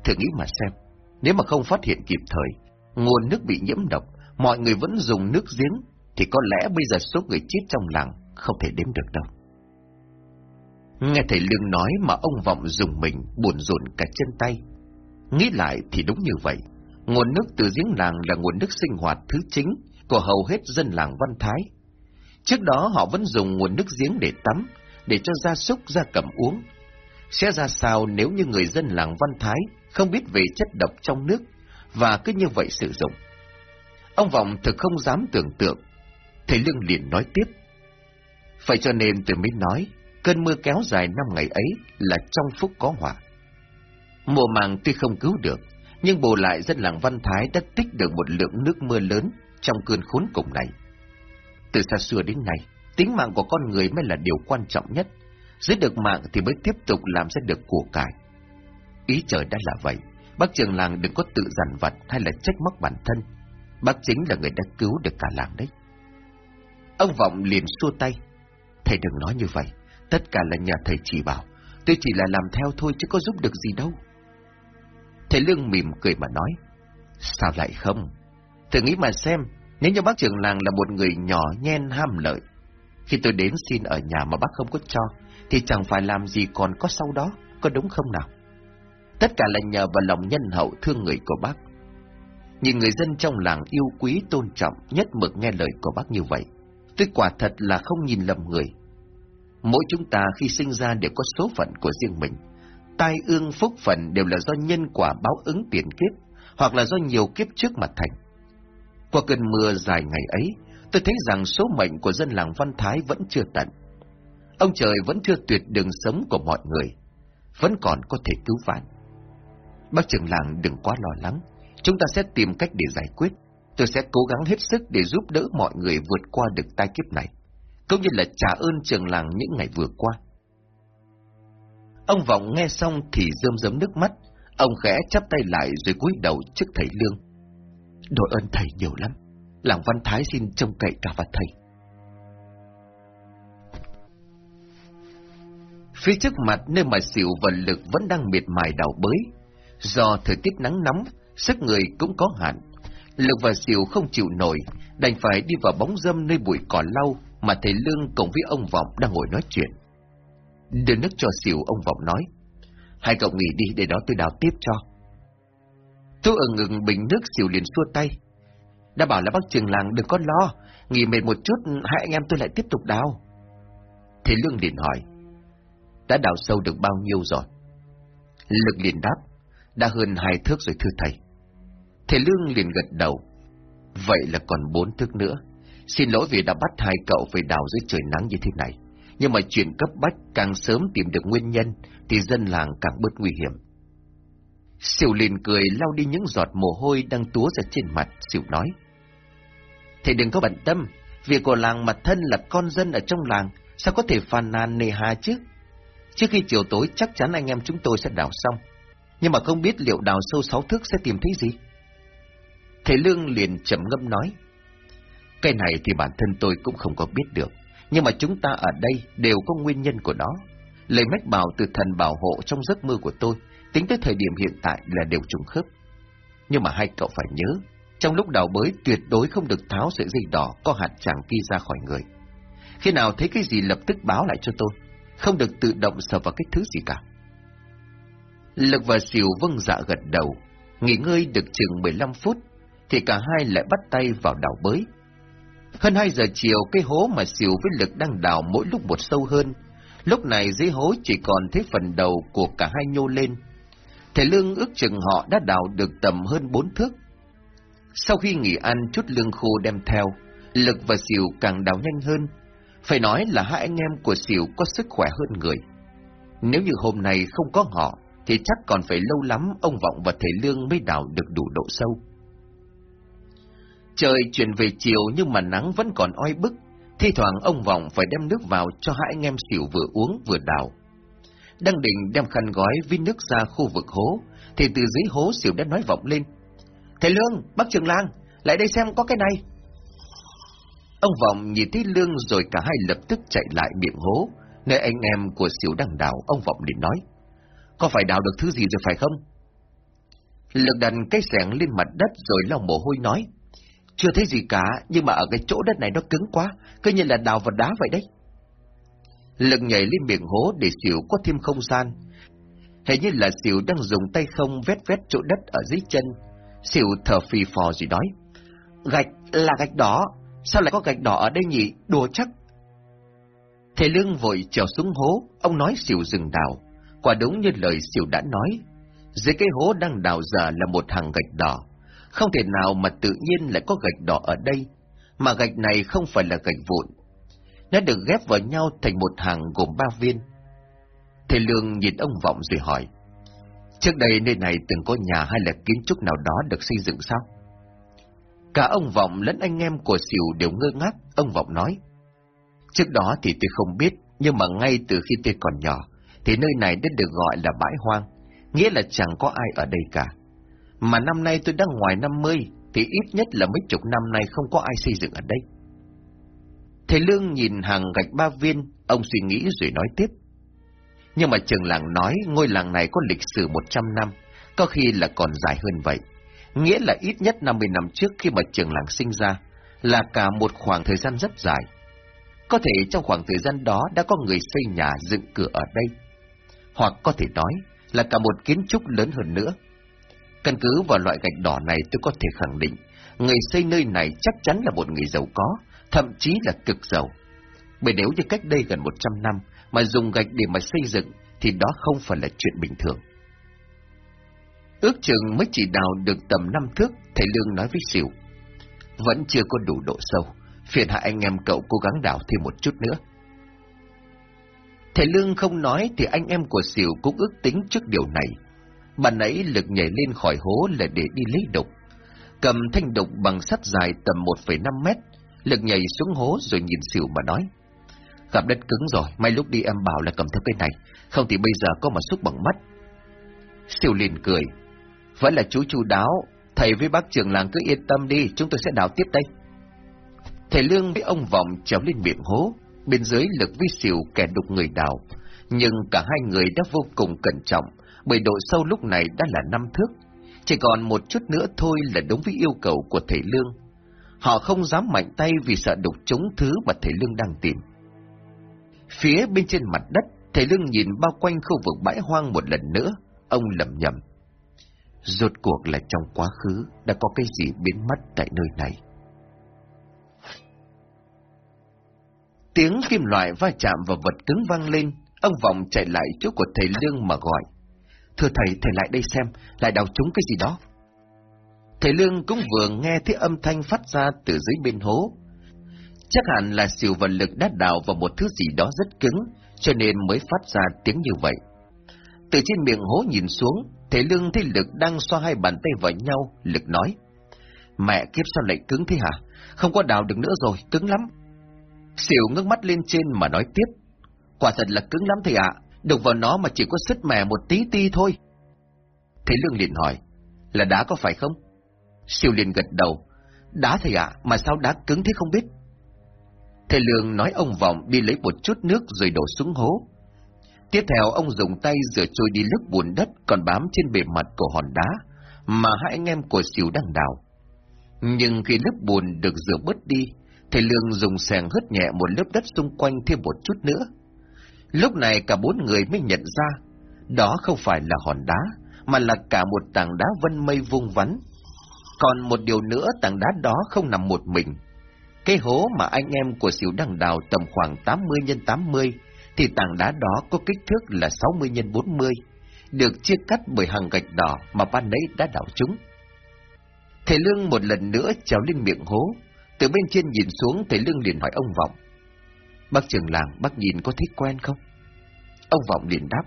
Thử nghĩ mà xem, nếu mà không phát hiện kịp thời, nguồn nước bị nhiễm độc, mọi người vẫn dùng nước giếng, thì có lẽ bây giờ số người chết trong làng không thể đếm được đâu. Nghe thầy Lương nói mà ông Vọng dùng mình buồn rộn cả chân tay. Nghĩ lại thì đúng như vậy. Nguồn nước từ giếng làng là nguồn nước sinh hoạt thứ chính của hầu hết dân làng Văn Thái. Trước đó họ vẫn dùng nguồn nước giếng để tắm, để cho gia súc gia cầm uống. Sẽ ra sao nếu như người dân làng Văn Thái không biết về chất độc trong nước và cứ như vậy sử dụng? Ông Vọng thực không dám tưởng tượng. Thầy Lương liền nói tiếp. Phải cho nên tôi mới nói, cơn mưa kéo dài năm ngày ấy là trong phúc có họa. Mùa màng tuy không cứu được, nhưng bù lại dân làng Văn Thái đã tích được một lượng nước mưa lớn trong cơn khốn cùng này. Từ xa xưa đến nay, tính mạng của con người mới là điều quan trọng nhất. Giữ được mạng thì mới tiếp tục làm ra được của cải. Ý trời đã là vậy, bác trường làng đừng có tự giàn vặt hay là trách móc bản thân. Bác chính là người đã cứu được cả làng đấy. Ông Vọng liền xua tay. Thầy đừng nói như vậy, tất cả là nhờ thầy chỉ bảo. Tôi chỉ là làm theo thôi chứ có giúp được gì đâu. Thầy Lương mỉm cười mà nói. Sao lại không? Thử nghĩ mà xem, nếu như bác trưởng làng là một người nhỏ nhen ham lợi, khi tôi đến xin ở nhà mà bác không có cho, thì chẳng phải làm gì còn có sau đó, có đúng không nào? Tất cả là nhờ vào lòng nhân hậu thương người của bác. Nhìn người dân trong làng yêu quý tôn trọng, nhất mực nghe lời của bác như vậy. Tôi quả thật là không nhìn lầm người. Mỗi chúng ta khi sinh ra đều có số phận của riêng mình. Tai ương phúc phận đều là do nhân quả báo ứng tiền kiếp, hoặc là do nhiều kiếp trước mà thành. Qua cơn mưa dài ngày ấy, tôi thấy rằng số mệnh của dân làng Văn Thái vẫn chưa tận. Ông trời vẫn chưa tuyệt đường sống của mọi người, vẫn còn có thể cứu vãn. Bác trưởng làng đừng quá lo lắng, chúng ta sẽ tìm cách để giải quyết. Tôi sẽ cố gắng hết sức để giúp đỡ mọi người vượt qua được tai kiếp này, cũng như là trả ơn trường làng những ngày vừa qua. Ông Vọng nghe xong thì rơm rớm nước mắt, ông khẽ chắp tay lại rồi cúi đầu trước thầy Lương. Đội ơn thầy nhiều lắm, làng Văn Thái xin trông cậy cả vào thầy. Phía trước mặt nơi mà xỉu và lực vẫn đang miệt mài đào bới. Do thời tiết nắng nóng, sức người cũng có hạn, Lực và xỉu không chịu nổi, đành phải đi vào bóng dâm nơi bụi cỏ lau mà thầy Lương cùng với ông Vọng đang ngồi nói chuyện. Đưa nước cho xỉu ông Vọng nói. Hai cậu nghỉ đi để đó tôi đào tiếp cho. tú ở ngừng bình nước xỉu liền xua tay. Đã bảo là bác trường làng đừng có lo, nghỉ mệt một chút hai anh em tôi lại tiếp tục đào. Thầy Lương liền hỏi. Đã đào sâu được bao nhiêu rồi? Lực liền đáp. Đã hơn hai thước rồi thưa thầy. Thầy Lương liền gật đầu. Vậy là còn bốn thước nữa. Xin lỗi vì đã bắt hai cậu phải đào dưới trời nắng như thế này. Nhưng mà chuyện cấp bách càng sớm tìm được nguyên nhân thì dân làng càng bớt nguy hiểm. Siêu liền cười lau đi những giọt mồ hôi đang túa ra trên mặt, Siêu nói. Thầy đừng có bận tâm, việc của làng mặt thân là con dân ở trong làng, sao có thể phàn nàn nề hà chứ? Trước khi chiều tối chắc chắn anh em chúng tôi sẽ đào xong, nhưng mà không biết liệu đào sâu sáu thước sẽ tìm thấy gì. Thầy Lương liền chậm ngâm nói. Cái này thì bản thân tôi cũng không có biết được. Nhưng mà chúng ta ở đây đều có nguyên nhân của nó. Lời mách bảo từ thần bảo hộ trong giấc mơ của tôi, tính tới thời điểm hiện tại là đều trùng khớp. Nhưng mà hai cậu phải nhớ, trong lúc đào bới tuyệt đối không được tháo sợi dây đỏ có hạt chàng kia ra khỏi người. Khi nào thấy cái gì lập tức báo lại cho tôi, không được tự động sờ vào cái thứ gì cả. Lực và xỉu vâng dạ gật đầu, nghỉ ngơi được chừng 15 phút, thì cả hai lại bắt tay vào đào bới. Hơn 2 giờ chiều, cái hố mà xỉu với lực đang đào mỗi lúc một sâu hơn. Lúc này dưới hố chỉ còn thấy phần đầu của cả hai nhô lên. Thầy Lương ước chừng họ đã đào được tầm hơn bốn thước. Sau khi nghỉ ăn chút lương khô đem theo, lực và xỉu càng đào nhanh hơn. Phải nói là hai anh em của xỉu có sức khỏe hơn người. Nếu như hôm nay không có họ, thì chắc còn phải lâu lắm ông Vọng và thầy Lương mới đào được đủ độ sâu. Trời chuyển về chiều nhưng mà nắng vẫn còn oi bức, thi thoảng ông Vọng phải đem nước vào cho hai anh em xỉu vừa uống vừa đào. Đang định đem khăn gói viên nước ra khu vực hố, thì từ dưới hố xỉu đã nói vọng lên. Thầy Lương, bác trường lang, lại đây xem có cái này. Ông Vọng nhìn thấy Lương rồi cả hai lập tức chạy lại miệng hố, nơi anh em của xỉu đang đào, ông Vọng liền nói. Có phải đào được thứ gì rồi phải không? Lực đặt cái sẻng lên mặt đất rồi lau mồ hôi nói. Chưa thấy gì cả, nhưng mà ở cái chỗ đất này nó cứng quá, cứ như là đào vào đá vậy đấy. Lực nhảy lên miệng hố để xỉu có thêm không gian. Hình như là xỉu đang dùng tay không vét vét chỗ đất ở dưới chân. Xỉu thở phì phò gì nói. Gạch là gạch đỏ, sao lại có gạch đỏ ở đây nhỉ, đùa chắc. Thầy Lương vội trèo xuống hố, ông nói xỉu dừng đào. Quả đúng như lời xỉu đã nói, dưới cái hố đang đào giờ là một hàng gạch đỏ. Không thể nào mà tự nhiên lại có gạch đỏ ở đây, mà gạch này không phải là gạch vụn. Nó được ghép vào nhau thành một hàng gồm ba viên. Thầy Lương nhìn ông Vọng rồi hỏi, trước đây nơi này từng có nhà hay là kiến trúc nào đó được xây dựng sao? Cả ông Vọng lẫn anh em của xỉu đều ngơ ngác, ông Vọng nói. Trước đó thì tôi không biết, nhưng mà ngay từ khi tôi còn nhỏ, thì nơi này đã được gọi là bãi hoang, nghĩa là chẳng có ai ở đây cả. Mà năm nay tôi đang ngoài 50, thì ít nhất là mấy chục năm nay không có ai xây dựng ở đây. Thầy Lương nhìn hàng gạch ba viên, ông suy nghĩ rồi nói tiếp. Nhưng mà trường làng nói ngôi làng này có lịch sử 100 năm, có khi là còn dài hơn vậy. Nghĩa là ít nhất 50 năm trước khi mà trường làng sinh ra, là cả một khoảng thời gian rất dài. Có thể trong khoảng thời gian đó đã có người xây nhà dựng cửa ở đây. Hoặc có thể nói là cả một kiến trúc lớn hơn nữa. Căn cứ vào loại gạch đỏ này tôi có thể khẳng định, người xây nơi này chắc chắn là một người giàu có, thậm chí là cực giàu. Bởi nếu như cách đây gần 100 năm mà dùng gạch để mà xây dựng, thì đó không phải là chuyện bình thường. Ước chừng mới chỉ đào được tầm năm thước, thầy Lương nói với Sỉu. Vẫn chưa có đủ độ sâu, phiền hạ anh em cậu cố gắng đào thêm một chút nữa. Thầy Lương không nói thì anh em của Sỉu cũng ước tính trước điều này. Bạn ấy lực nhảy lên khỏi hố là để đi lấy đục. Cầm thanh đục bằng sắt dài tầm 1,5 mét, lực nhảy xuống hố rồi nhìn Sỉu mà nói. Gặp đất cứng rồi, may lúc đi em bảo là cầm theo cái này, không thì bây giờ có mà xúc bằng mắt. Sỉu liền cười. Vẫn là chú chu đáo, thầy với bác trưởng làng cứ yên tâm đi, chúng tôi sẽ đào tiếp đây. Thầy Lương với ông Vọng trèo lên miệng hố, bên dưới lực vi xỉu kẻ đục người đào. Nhưng cả hai người đã vô cùng cẩn trọng, bởi độ sâu lúc này đã là năm thước. Chỉ còn một chút nữa thôi là đúng với yêu cầu của thầy Lương. Họ không dám mạnh tay vì sợ đục trúng thứ mà thầy Lương đang tìm. Phía bên trên mặt đất, thầy Lương nhìn bao quanh khu vực bãi hoang một lần nữa, ông lầm nhầm. Rốt cuộc là trong quá khứ đã có cái gì biến mất tại nơi này. Tiếng kim loại va chạm vào vật cứng vang lên, ông Vọng chạy lại chỗ của thầy Lương mà gọi. Thưa thầy, thầy lại đây xem, lại đào trúng cái gì đó. Thầy Lương cũng vừa nghe thấy âm thanh phát ra từ dưới bên hố. Chắc hẳn là siêu vật lực đã đào vào một thứ gì đó rất cứng, cho nên mới phát ra tiếng như vậy. Từ trên miệng hố nhìn xuống, thầy Lương thấy Lực đang xoa hai bàn tay vào nhau, Lực nói. Mẹ kiếp sao lại cứng thế hả? Không có đào được nữa rồi, cứng lắm. Xỉu ngước mắt lên trên mà nói tiếp. Quả thật là cứng lắm thầy ạ, đụng vào nó mà chỉ có sứt mè một tí ti thôi. Thế Lương liền hỏi, là đá có phải không? Siêu liền gật đầu, Đá thầy ạ, mà sao đá cứng thế không biết? Thầy Lương nói ông Vọng đi lấy một chút nước rồi đổ xuống hố. Tiếp theo ông dùng tay rửa trôi đi lớp bùn đất còn bám trên bề mặt của hòn đá mà hai anh em của Siêu đang đào. Nhưng khi lớp bùn được rửa bớt đi, thầy Lương dùng sàng hớt nhẹ một lớp đất xung quanh thêm một chút nữa. Lúc này cả bốn người mới nhận ra, đó không phải là hòn đá, mà là cả một tảng đá vân mây vung vắn. Còn một điều nữa tảng đá đó không nằm một mình. Cái hố mà anh em của xỉu Đằng đào tầm khoảng 80 x 80, thì tảng đá đó có kích thước là 60 x 40, được chia cắt bởi hàng gạch đỏ mà ban nãy đã đào chúng. Thầy Lương một lần nữa trèo lên miệng hố, từ bên trên nhìn xuống thầy Lương liền hỏi ông Vọng. Bác trưởng làng, bác nhìn có thích quen không? Ông Vọng liền đáp,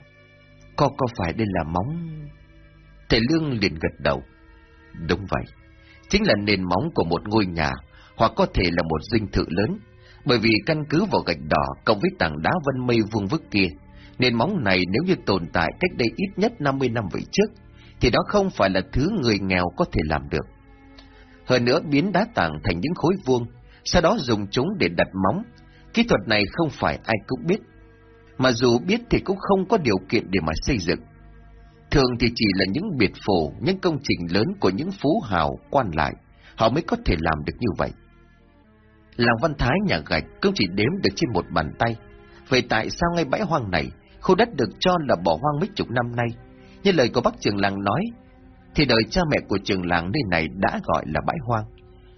có có phải đây là móng... Thầy Lương liền gật đầu. Đúng vậy, chính là nền móng của một ngôi nhà, hoặc có thể là một dinh thự lớn, bởi vì căn cứ vào gạch đỏ cộng với tảng đá vân mây vuông vức kia, nền móng này nếu như tồn tại cách đây ít nhất 50 năm về trước, thì đó không phải là thứ người nghèo có thể làm được. Hơn nữa biến đá tảng thành những khối vuông, sau đó dùng chúng để đặt móng. Kỹ thuật này không phải ai cũng biết, mà dù biết thì cũng không có điều kiện để mà xây dựng. Thường thì chỉ là những biệt phủ, những công trình lớn của những phú hào, quan lại, họ mới có thể làm được như vậy. Làng Văn Thái nhà gạch cũng chỉ đếm được trên một bàn tay. Vậy tại sao ngay bãi hoang này, khu đất được cho là bỏ hoang mấy chục năm nay? Như lời của bác trường làng nói, thì đời cha mẹ của trường làng nơi này đã gọi là bãi hoang,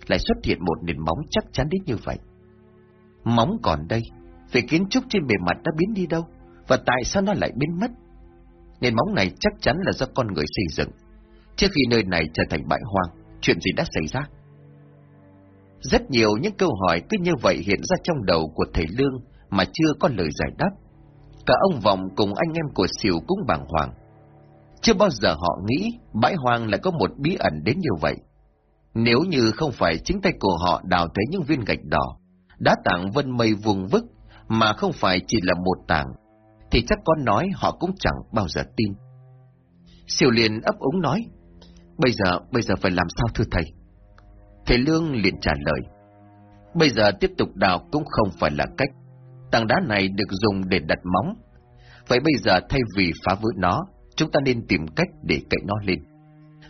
lại xuất hiện một nền móng chắc chắn đến như vậy. Móng còn đây, về kiến trúc trên bề mặt đã biến đi đâu, và tại sao nó lại biến mất? Nền móng này chắc chắn là do con người xây dựng. Trước khi nơi này trở thành bãi hoang, chuyện gì đã xảy ra? Rất nhiều những câu hỏi cứ như vậy hiện ra trong đầu của thầy Lương mà chưa có lời giải đáp. Cả ông Vọng cùng anh em của Sỉu cũng bàng hoàng. Chưa bao giờ họ nghĩ bãi hoang lại có một bí ẩn đến như vậy. Nếu như không phải chính tay của họ đào thấy những viên gạch đỏ, đá tảng vân mây vùng vức, mà không phải chỉ là một tảng, thì chắc con nói họ cũng chẳng bao giờ tin. Siêu liền ấp úng nói, bây giờ, bây giờ phải làm sao thưa thầy? Thầy Lương liền trả lời, bây giờ tiếp tục đào cũng không phải là cách. Tảng đá này được dùng để đặt móng. Vậy bây giờ thay vì phá vỡ nó, chúng ta nên tìm cách để cậy nó lên.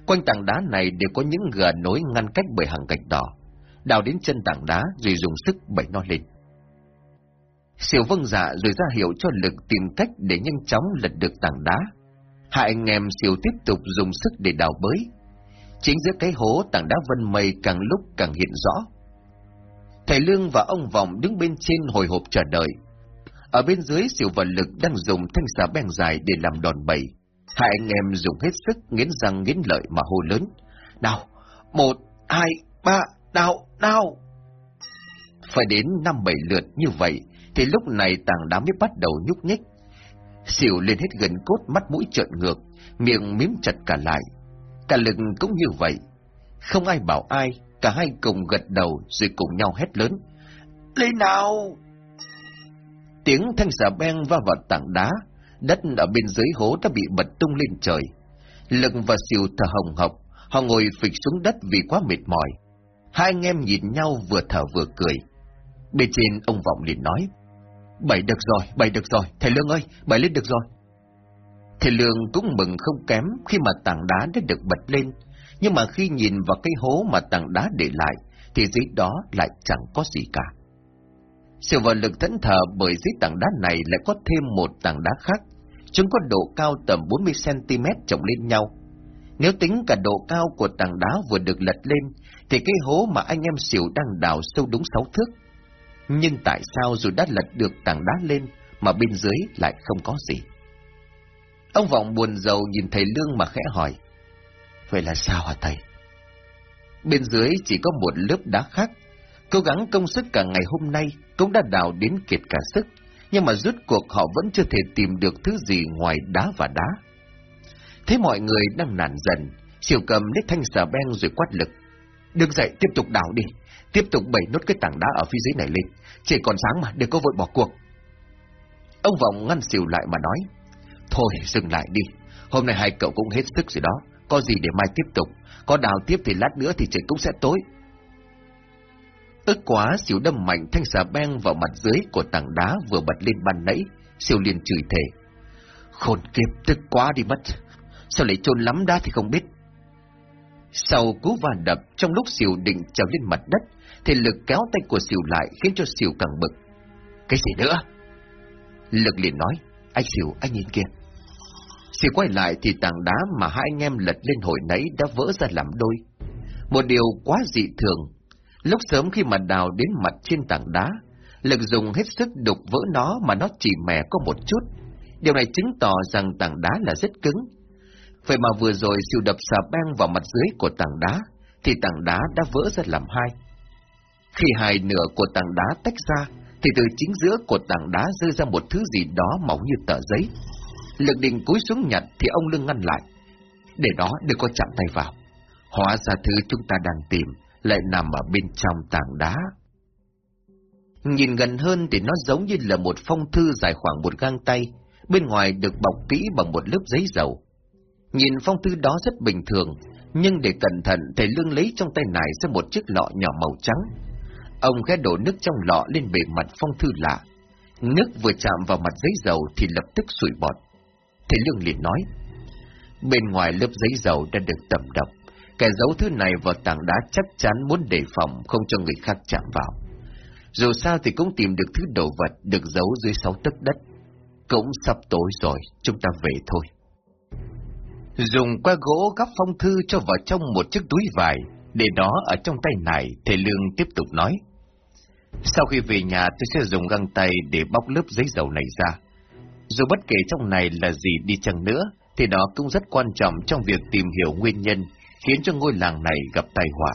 Quanh tảng đá này đều có những gờ nối ngăn cách bởi hàng gạch đỏ. Đào đến chân tảng đá rồi dùng sức bẩy nó lên. Siêu vâng dạ rồi ra hiệu cho lực tìm cách để nhanh chóng lật được tảng đá. Hai anh em siêu tiếp tục dùng sức để đào bới. Chính giữa cái hố tảng đá vân mây càng lúc càng hiện rõ. Thầy Lương và ông Vọng đứng bên trên hồi hộp chờ đợi. Ở bên dưới siêu và lực đang dùng thanh xà bèn dài để làm đòn bẩy. Hai anh em dùng hết sức nghiến răng nghiến lợi mà hô lớn. Nào, một, hai, ba, nào, nào. Phải đến năm bảy lượt như vậy, thì lúc này tảng đá mới bắt đầu nhúc nhích. Xỉu lên hết gần cốt mắt mũi trợn ngược, miệng miếm chặt cả lại. Cả lực cũng như vậy. Không ai bảo ai, cả hai cùng gật đầu rồi cùng nhau hét lớn. Lên nào! Tiếng thanh xà beng va vào tảng đá, đất ở bên dưới hố đã bị bật tung lên trời. Lực và xỉu thở hồng hộc, họ ngồi phịch xuống đất vì quá mệt mỏi. Hai anh em nhìn nhau vừa thở vừa cười. Bên trên ông Vọng liền nói, Bảy được rồi, bảy được rồi, thầy Lương ơi, bảy lên được rồi. Thầy Lương cũng mừng không kém khi mà tảng đá đã được bật lên, nhưng mà khi nhìn vào cái hố mà tảng đá để lại, thì dưới đó lại chẳng có gì cả. Sự vật lực thẫn thờ bởi dưới tảng đá này lại có thêm một tảng đá khác, chúng có độ cao tầm 40cm chồng lên nhau. Nếu tính cả độ cao của tảng đá vừa được lật lên, thì cái hố mà anh em xỉu đang đào sâu đúng sáu thước. Nhưng tại sao dù đã lật được tảng đá lên mà bên dưới lại không có gì? Ông Vọng buồn rầu nhìn thầy Lương mà khẽ hỏi. Vậy là sao hả thầy? Bên dưới chỉ có một lớp đá khác. Cố gắng công sức cả ngày hôm nay cũng đã đào đến kiệt cả sức, nhưng mà rút cuộc họ vẫn chưa thể tìm được thứ gì ngoài đá và đá. Thế mọi người đang nản dần, siêu cầm lấy thanh xà beng rồi quát lực. Đừng dậy, tiếp tục đào đi, tiếp tục bẩy nốt cái tảng đá ở phía dưới này lên, chỉ còn sáng mà, đừng có vội bỏ cuộc. Ông Vọng ngăn xỉu lại mà nói, thôi dừng lại đi, hôm nay hai cậu cũng hết sức rồi đó, có gì để mai tiếp tục, có đào tiếp thì lát nữa thì trời cũng sẽ tối. Tức quá xỉu đâm mạnh thanh xà beng vào mặt dưới của tảng đá vừa bật lên ban nãy, siêu liền chửi thề. Khôn kiếp, tức quá đi mất. Sao lại trôn lắm đá thì không biết. Sau cú va đập, trong lúc xỉu định trèo lên mặt đất, thì lực kéo tay của xỉu lại khiến cho xỉu càng bực. Cái gì nữa? Lực liền nói, anh xỉu, anh nhìn kia. Xỉu quay lại thì tảng đá mà hai anh em lật lên hồi nãy đã vỡ ra làm đôi. Một điều quá dị thường. Lúc sớm khi mà đào đến mặt trên tảng đá, lực dùng hết sức đục vỡ nó mà nó chỉ mẻ có một chút. Điều này chứng tỏ rằng tảng đá là rất cứng. Vậy mà vừa rồi siêu đập xà beng vào mặt dưới của tảng đá, thì tảng đá đã vỡ ra làm hai. Khi hai nửa của tảng đá tách ra, thì từ chính giữa của tảng đá rơi ra một thứ gì đó mỏng như tờ giấy. Lực định cúi xuống nhặt thì ông lưng ngăn lại. Để đó đừng có chạm tay vào. Hóa ra thứ chúng ta đang tìm lại nằm ở bên trong tảng đá. Nhìn gần hơn thì nó giống như là một phong thư dài khoảng một gang tay, bên ngoài được bọc kỹ bằng một lớp giấy dầu. Nhìn phong thư đó rất bình thường, nhưng để cẩn thận thầy Lương lấy trong tay này ra một chiếc lọ nhỏ màu trắng. Ông ghé đổ nước trong lọ lên bề mặt phong thư lạ. Nước vừa chạm vào mặt giấy dầu thì lập tức sủi bọt. Thầy Lương liền nói, bên ngoài lớp giấy dầu đã được tẩm độc, kẻ giấu thứ này vào tảng đá chắc chắn muốn đề phòng không cho người khác chạm vào. Dù sao thì cũng tìm được thứ đồ vật được giấu dưới sáu tấc đất. Cũng sắp tối rồi, chúng ta về thôi. Dùng que gỗ gắp phong thư cho vào trong một chiếc túi vải, để đó ở trong tay này, thầy Lương tiếp tục nói. Sau khi về nhà tôi sẽ dùng găng tay để bóc lớp giấy dầu này ra. Dù bất kể trong này là gì đi chăng nữa, thì nó cũng rất quan trọng trong việc tìm hiểu nguyên nhân khiến cho ngôi làng này gặp tai họa.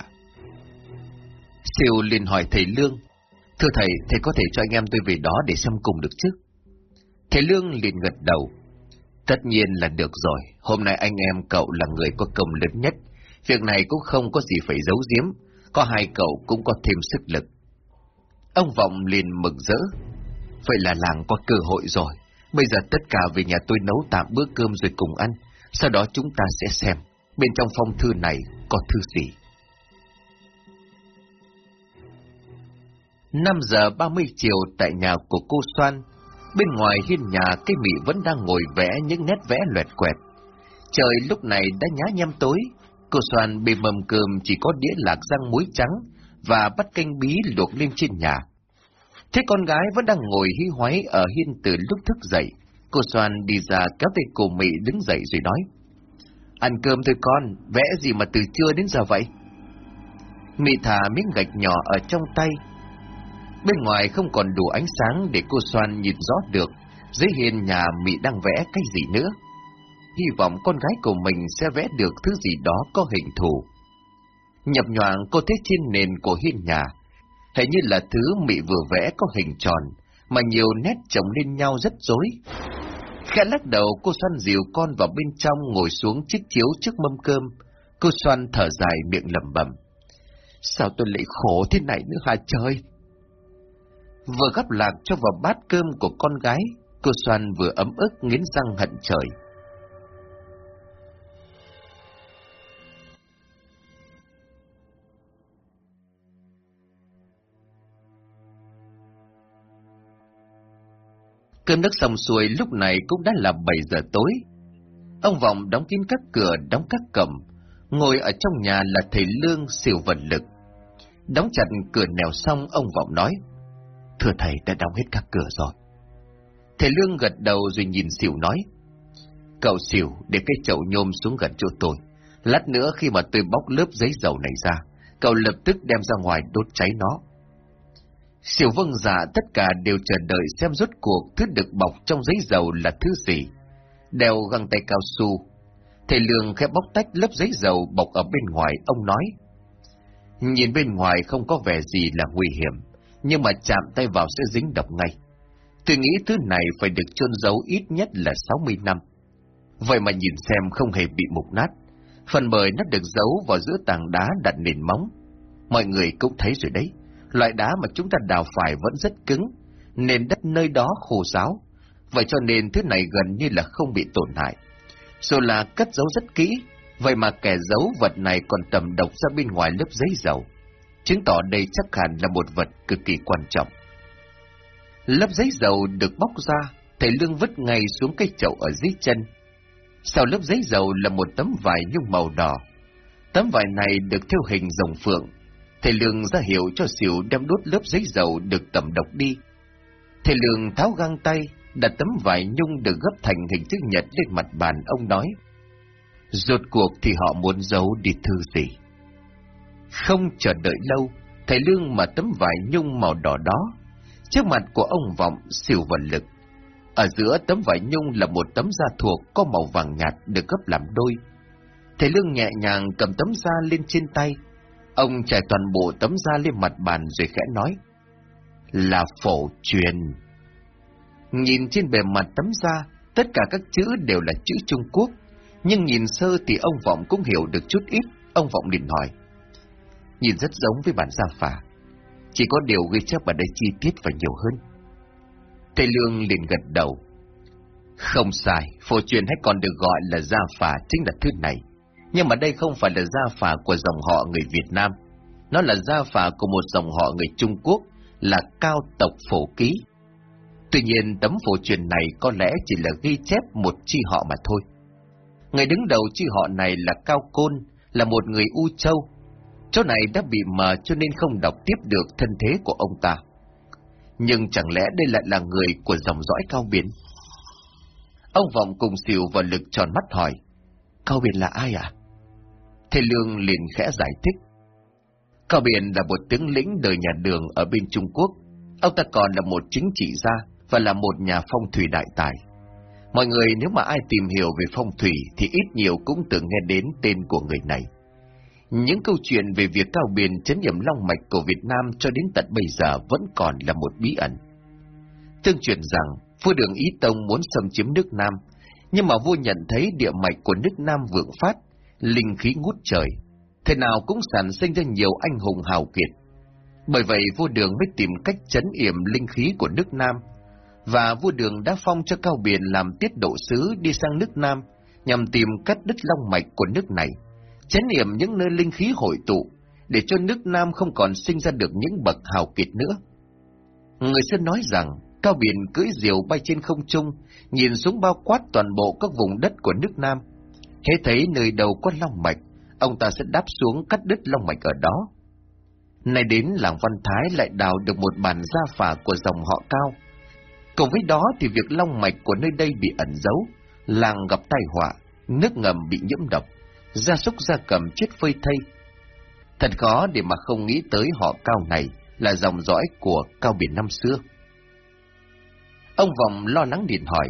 Siêu liền hỏi thầy Lương, Thưa thầy, thầy có thể cho anh em tôi về đó để xem cùng được chứ? Thầy Lương liền gật đầu. Tất nhiên là được rồi, hôm nay anh em cậu là người có công lớn nhất. Việc này cũng không có gì phải giấu giếm, có hai cậu cũng có thêm sức lực. Ông Vọng liền mừng rỡ. Vậy là làng có cơ hội rồi. Bây giờ tất cả về nhà tôi nấu tạm bữa cơm rồi cùng ăn. Sau đó chúng ta sẽ xem bên trong phong thư này có thư gì. 5 giờ 30 chiều tại nhà của cô Soan, bên ngoài hiên nhà cây mị vẫn đang ngồi vẽ những nét vẽ loẹt quẹt. Trời lúc này đã nhá nhem tối, cô Soan bề mầm cơm chỉ có đĩa lạc rang muối trắng và bắt canh bí luộc lên trên nhà. Thế con gái vẫn đang ngồi hí hoáy ở hiên từ lúc thức dậy, cô Soan đi ra kéo tay cô Mị đứng dậy rồi nói. Ăn cơm thôi con, vẽ gì mà từ trưa đến giờ vậy? Mị thả miếng gạch nhỏ ở trong tay, Bên ngoài không còn đủ ánh sáng để cô Soan nhìn rõ được dưới hiên nhà Mỹ đang vẽ cái gì nữa. Hy vọng con gái của mình sẽ vẽ được thứ gì đó có hình thù. Nhập nhoạng cô thấy trên nền của hiên nhà, hình như là thứ Mỹ vừa vẽ có hình tròn, mà nhiều nét chồng lên nhau rất rối. Khẽ lắc đầu cô Soan dìu con vào bên trong ngồi xuống chiếc chiếu trước mâm cơm. Cô Soan thở dài miệng lẩm bẩm. Sao tôi lại khổ thế này nữa hả trời? Vừa gắp lạc cho vào bát cơm của con gái, cô Soan vừa ấm ức nghiến răng hận trời. Cơm nước xong xuôi lúc này cũng đã là 7 giờ tối. Ông Vọng đóng kín các cửa, đóng các cẩm, ngồi ở trong nhà là thầy Lương siêu vận lực. Đóng chặt cửa nèo xong, ông Vọng nói. Thưa thầy đã đóng hết các cửa rồi. Thầy Lương gật đầu rồi nhìn xỉu nói. Cậu xỉu để cái chậu nhôm xuống gần chỗ tôi. Lát nữa khi mà tôi bóc lớp giấy dầu này ra, cậu lập tức đem ra ngoài đốt cháy nó. Xỉu vâng dạ tất cả đều chờ đợi xem rốt cuộc thứ được bọc trong giấy dầu là thứ gì. Đeo găng tay cao su. Thầy Lương khẽ bóc tách lớp giấy dầu bọc ở bên ngoài, ông nói. Nhìn bên ngoài không có vẻ gì là nguy hiểm, nhưng mà chạm tay vào sẽ dính độc ngay. Tôi nghĩ thứ này phải được chôn giấu ít nhất là 60 năm. Vậy mà nhìn xem không hề bị mục nát. Phần bởi nó được giấu vào giữa tảng đá đặt nền móng. Mọi người cũng thấy rồi đấy. Loại đá mà chúng ta đào phải vẫn rất cứng, nền đất nơi đó khô ráo. Vậy cho nên thứ này gần như là không bị tổn hại. Rồi là cất giấu rất kỹ, vậy mà kẻ giấu vật này còn tầm độc ra bên ngoài lớp giấy dầu chứng tỏ đây chắc hẳn là một vật cực kỳ quan trọng. Lớp giấy dầu được bóc ra, thầy Lương vứt ngay xuống cây chậu ở dưới chân. Sau lớp giấy dầu là một tấm vải nhung màu đỏ. Tấm vải này được theo hình rồng phượng. Thầy Lương ra hiệu cho xỉu đem đốt lớp giấy dầu được tẩm độc đi. Thầy Lương tháo găng tay, đặt tấm vải nhung được gấp thành hình chữ nhật lên mặt bàn, ông nói. Rốt cuộc thì họ muốn giấu đi thư gì? Không chờ đợi lâu, thầy Lương mà tấm vải nhung màu đỏ đó. Trước mặt của ông Vọng siêu vận lực. Ở giữa tấm vải nhung là một tấm da thuộc có màu vàng nhạt được gấp làm đôi. Thầy Lương nhẹ nhàng cầm tấm da lên trên tay. Ông trải toàn bộ tấm da lên mặt bàn rồi khẽ nói. Là phổ truyền. Nhìn trên bề mặt tấm da, tất cả các chữ đều là chữ Trung Quốc. Nhưng nhìn sơ thì ông Vọng cũng hiểu được chút ít. Ông Vọng liền hỏi. Nhìn rất giống với bản gia phả. Chỉ có điều ghi chép ở đây chi tiết và nhiều hơn. Thầy Lương liền gật đầu. Không sai, phổ truyền hay còn được gọi là gia phả chính là thứ này. Nhưng mà đây không phải là gia phả của dòng họ người Việt Nam. Nó là gia phả của một dòng họ người Trung Quốc, là cao tộc phổ ký. Tuy nhiên tấm phổ truyền này có lẽ chỉ là ghi chép một chi họ mà thôi. Người đứng đầu chi họ này là Cao Côn, là một người U Châu. Chỗ này đã bị mờ cho nên không đọc tiếp được thân thế của ông ta. Nhưng chẳng lẽ đây lại là người của dòng dõi Cao Biển? Ông Vọng cùng xỉu và lực tròn mắt hỏi, Cao Biển là ai à? Thầy Lương liền khẽ giải thích. Cao Biển là một tướng lĩnh đời nhà đường ở bên Trung Quốc. Ông ta còn là một chính trị gia và là một nhà phong thủy đại tài. Mọi người nếu mà ai tìm hiểu về phong thủy thì ít nhiều cũng từng nghe đến tên của người này. Những câu chuyện về việc cao biển chấn điểm long mạch của Việt Nam cho đến tận bây giờ vẫn còn là một bí ẩn. Tương truyền rằng, vua đường Ý Tông muốn xâm chiếm nước Nam, nhưng mà vua nhận thấy địa mạch của nước Nam vượng phát, linh khí ngút trời, thế nào cũng sản sinh ra nhiều anh hùng hào kiệt. Bởi vậy vua đường mới tìm cách chấn yểm linh khí của nước Nam, và vua đường đã phong cho Cao Biển làm tiết độ sứ đi sang nước Nam, nhằm tìm cắt đứt long mạch của nước này, chấn niệm những nơi linh khí hội tụ, để cho nước Nam không còn sinh ra được những bậc hào kiệt nữa. Người xưa nói rằng, Cao Biển cưỡi diều bay trên không trung, nhìn xuống bao quát toàn bộ các vùng đất của nước Nam. Thế thấy nơi đầu có long mạch, ông ta sẽ đáp xuống cắt đứt long mạch ở đó. Nay đến làng Văn Thái lại đào được một bản gia phả của dòng họ Cao. Cùng với đó thì việc long mạch của nơi đây bị ẩn giấu, làng gặp tai họa, nước ngầm bị nhiễm độc, gia súc gia cầm chết phơi thây. Thật khó để mà không nghĩ tới họ Cao này là dòng dõi của Cao Biển năm xưa. Ông Vọng lo lắng điện hỏi,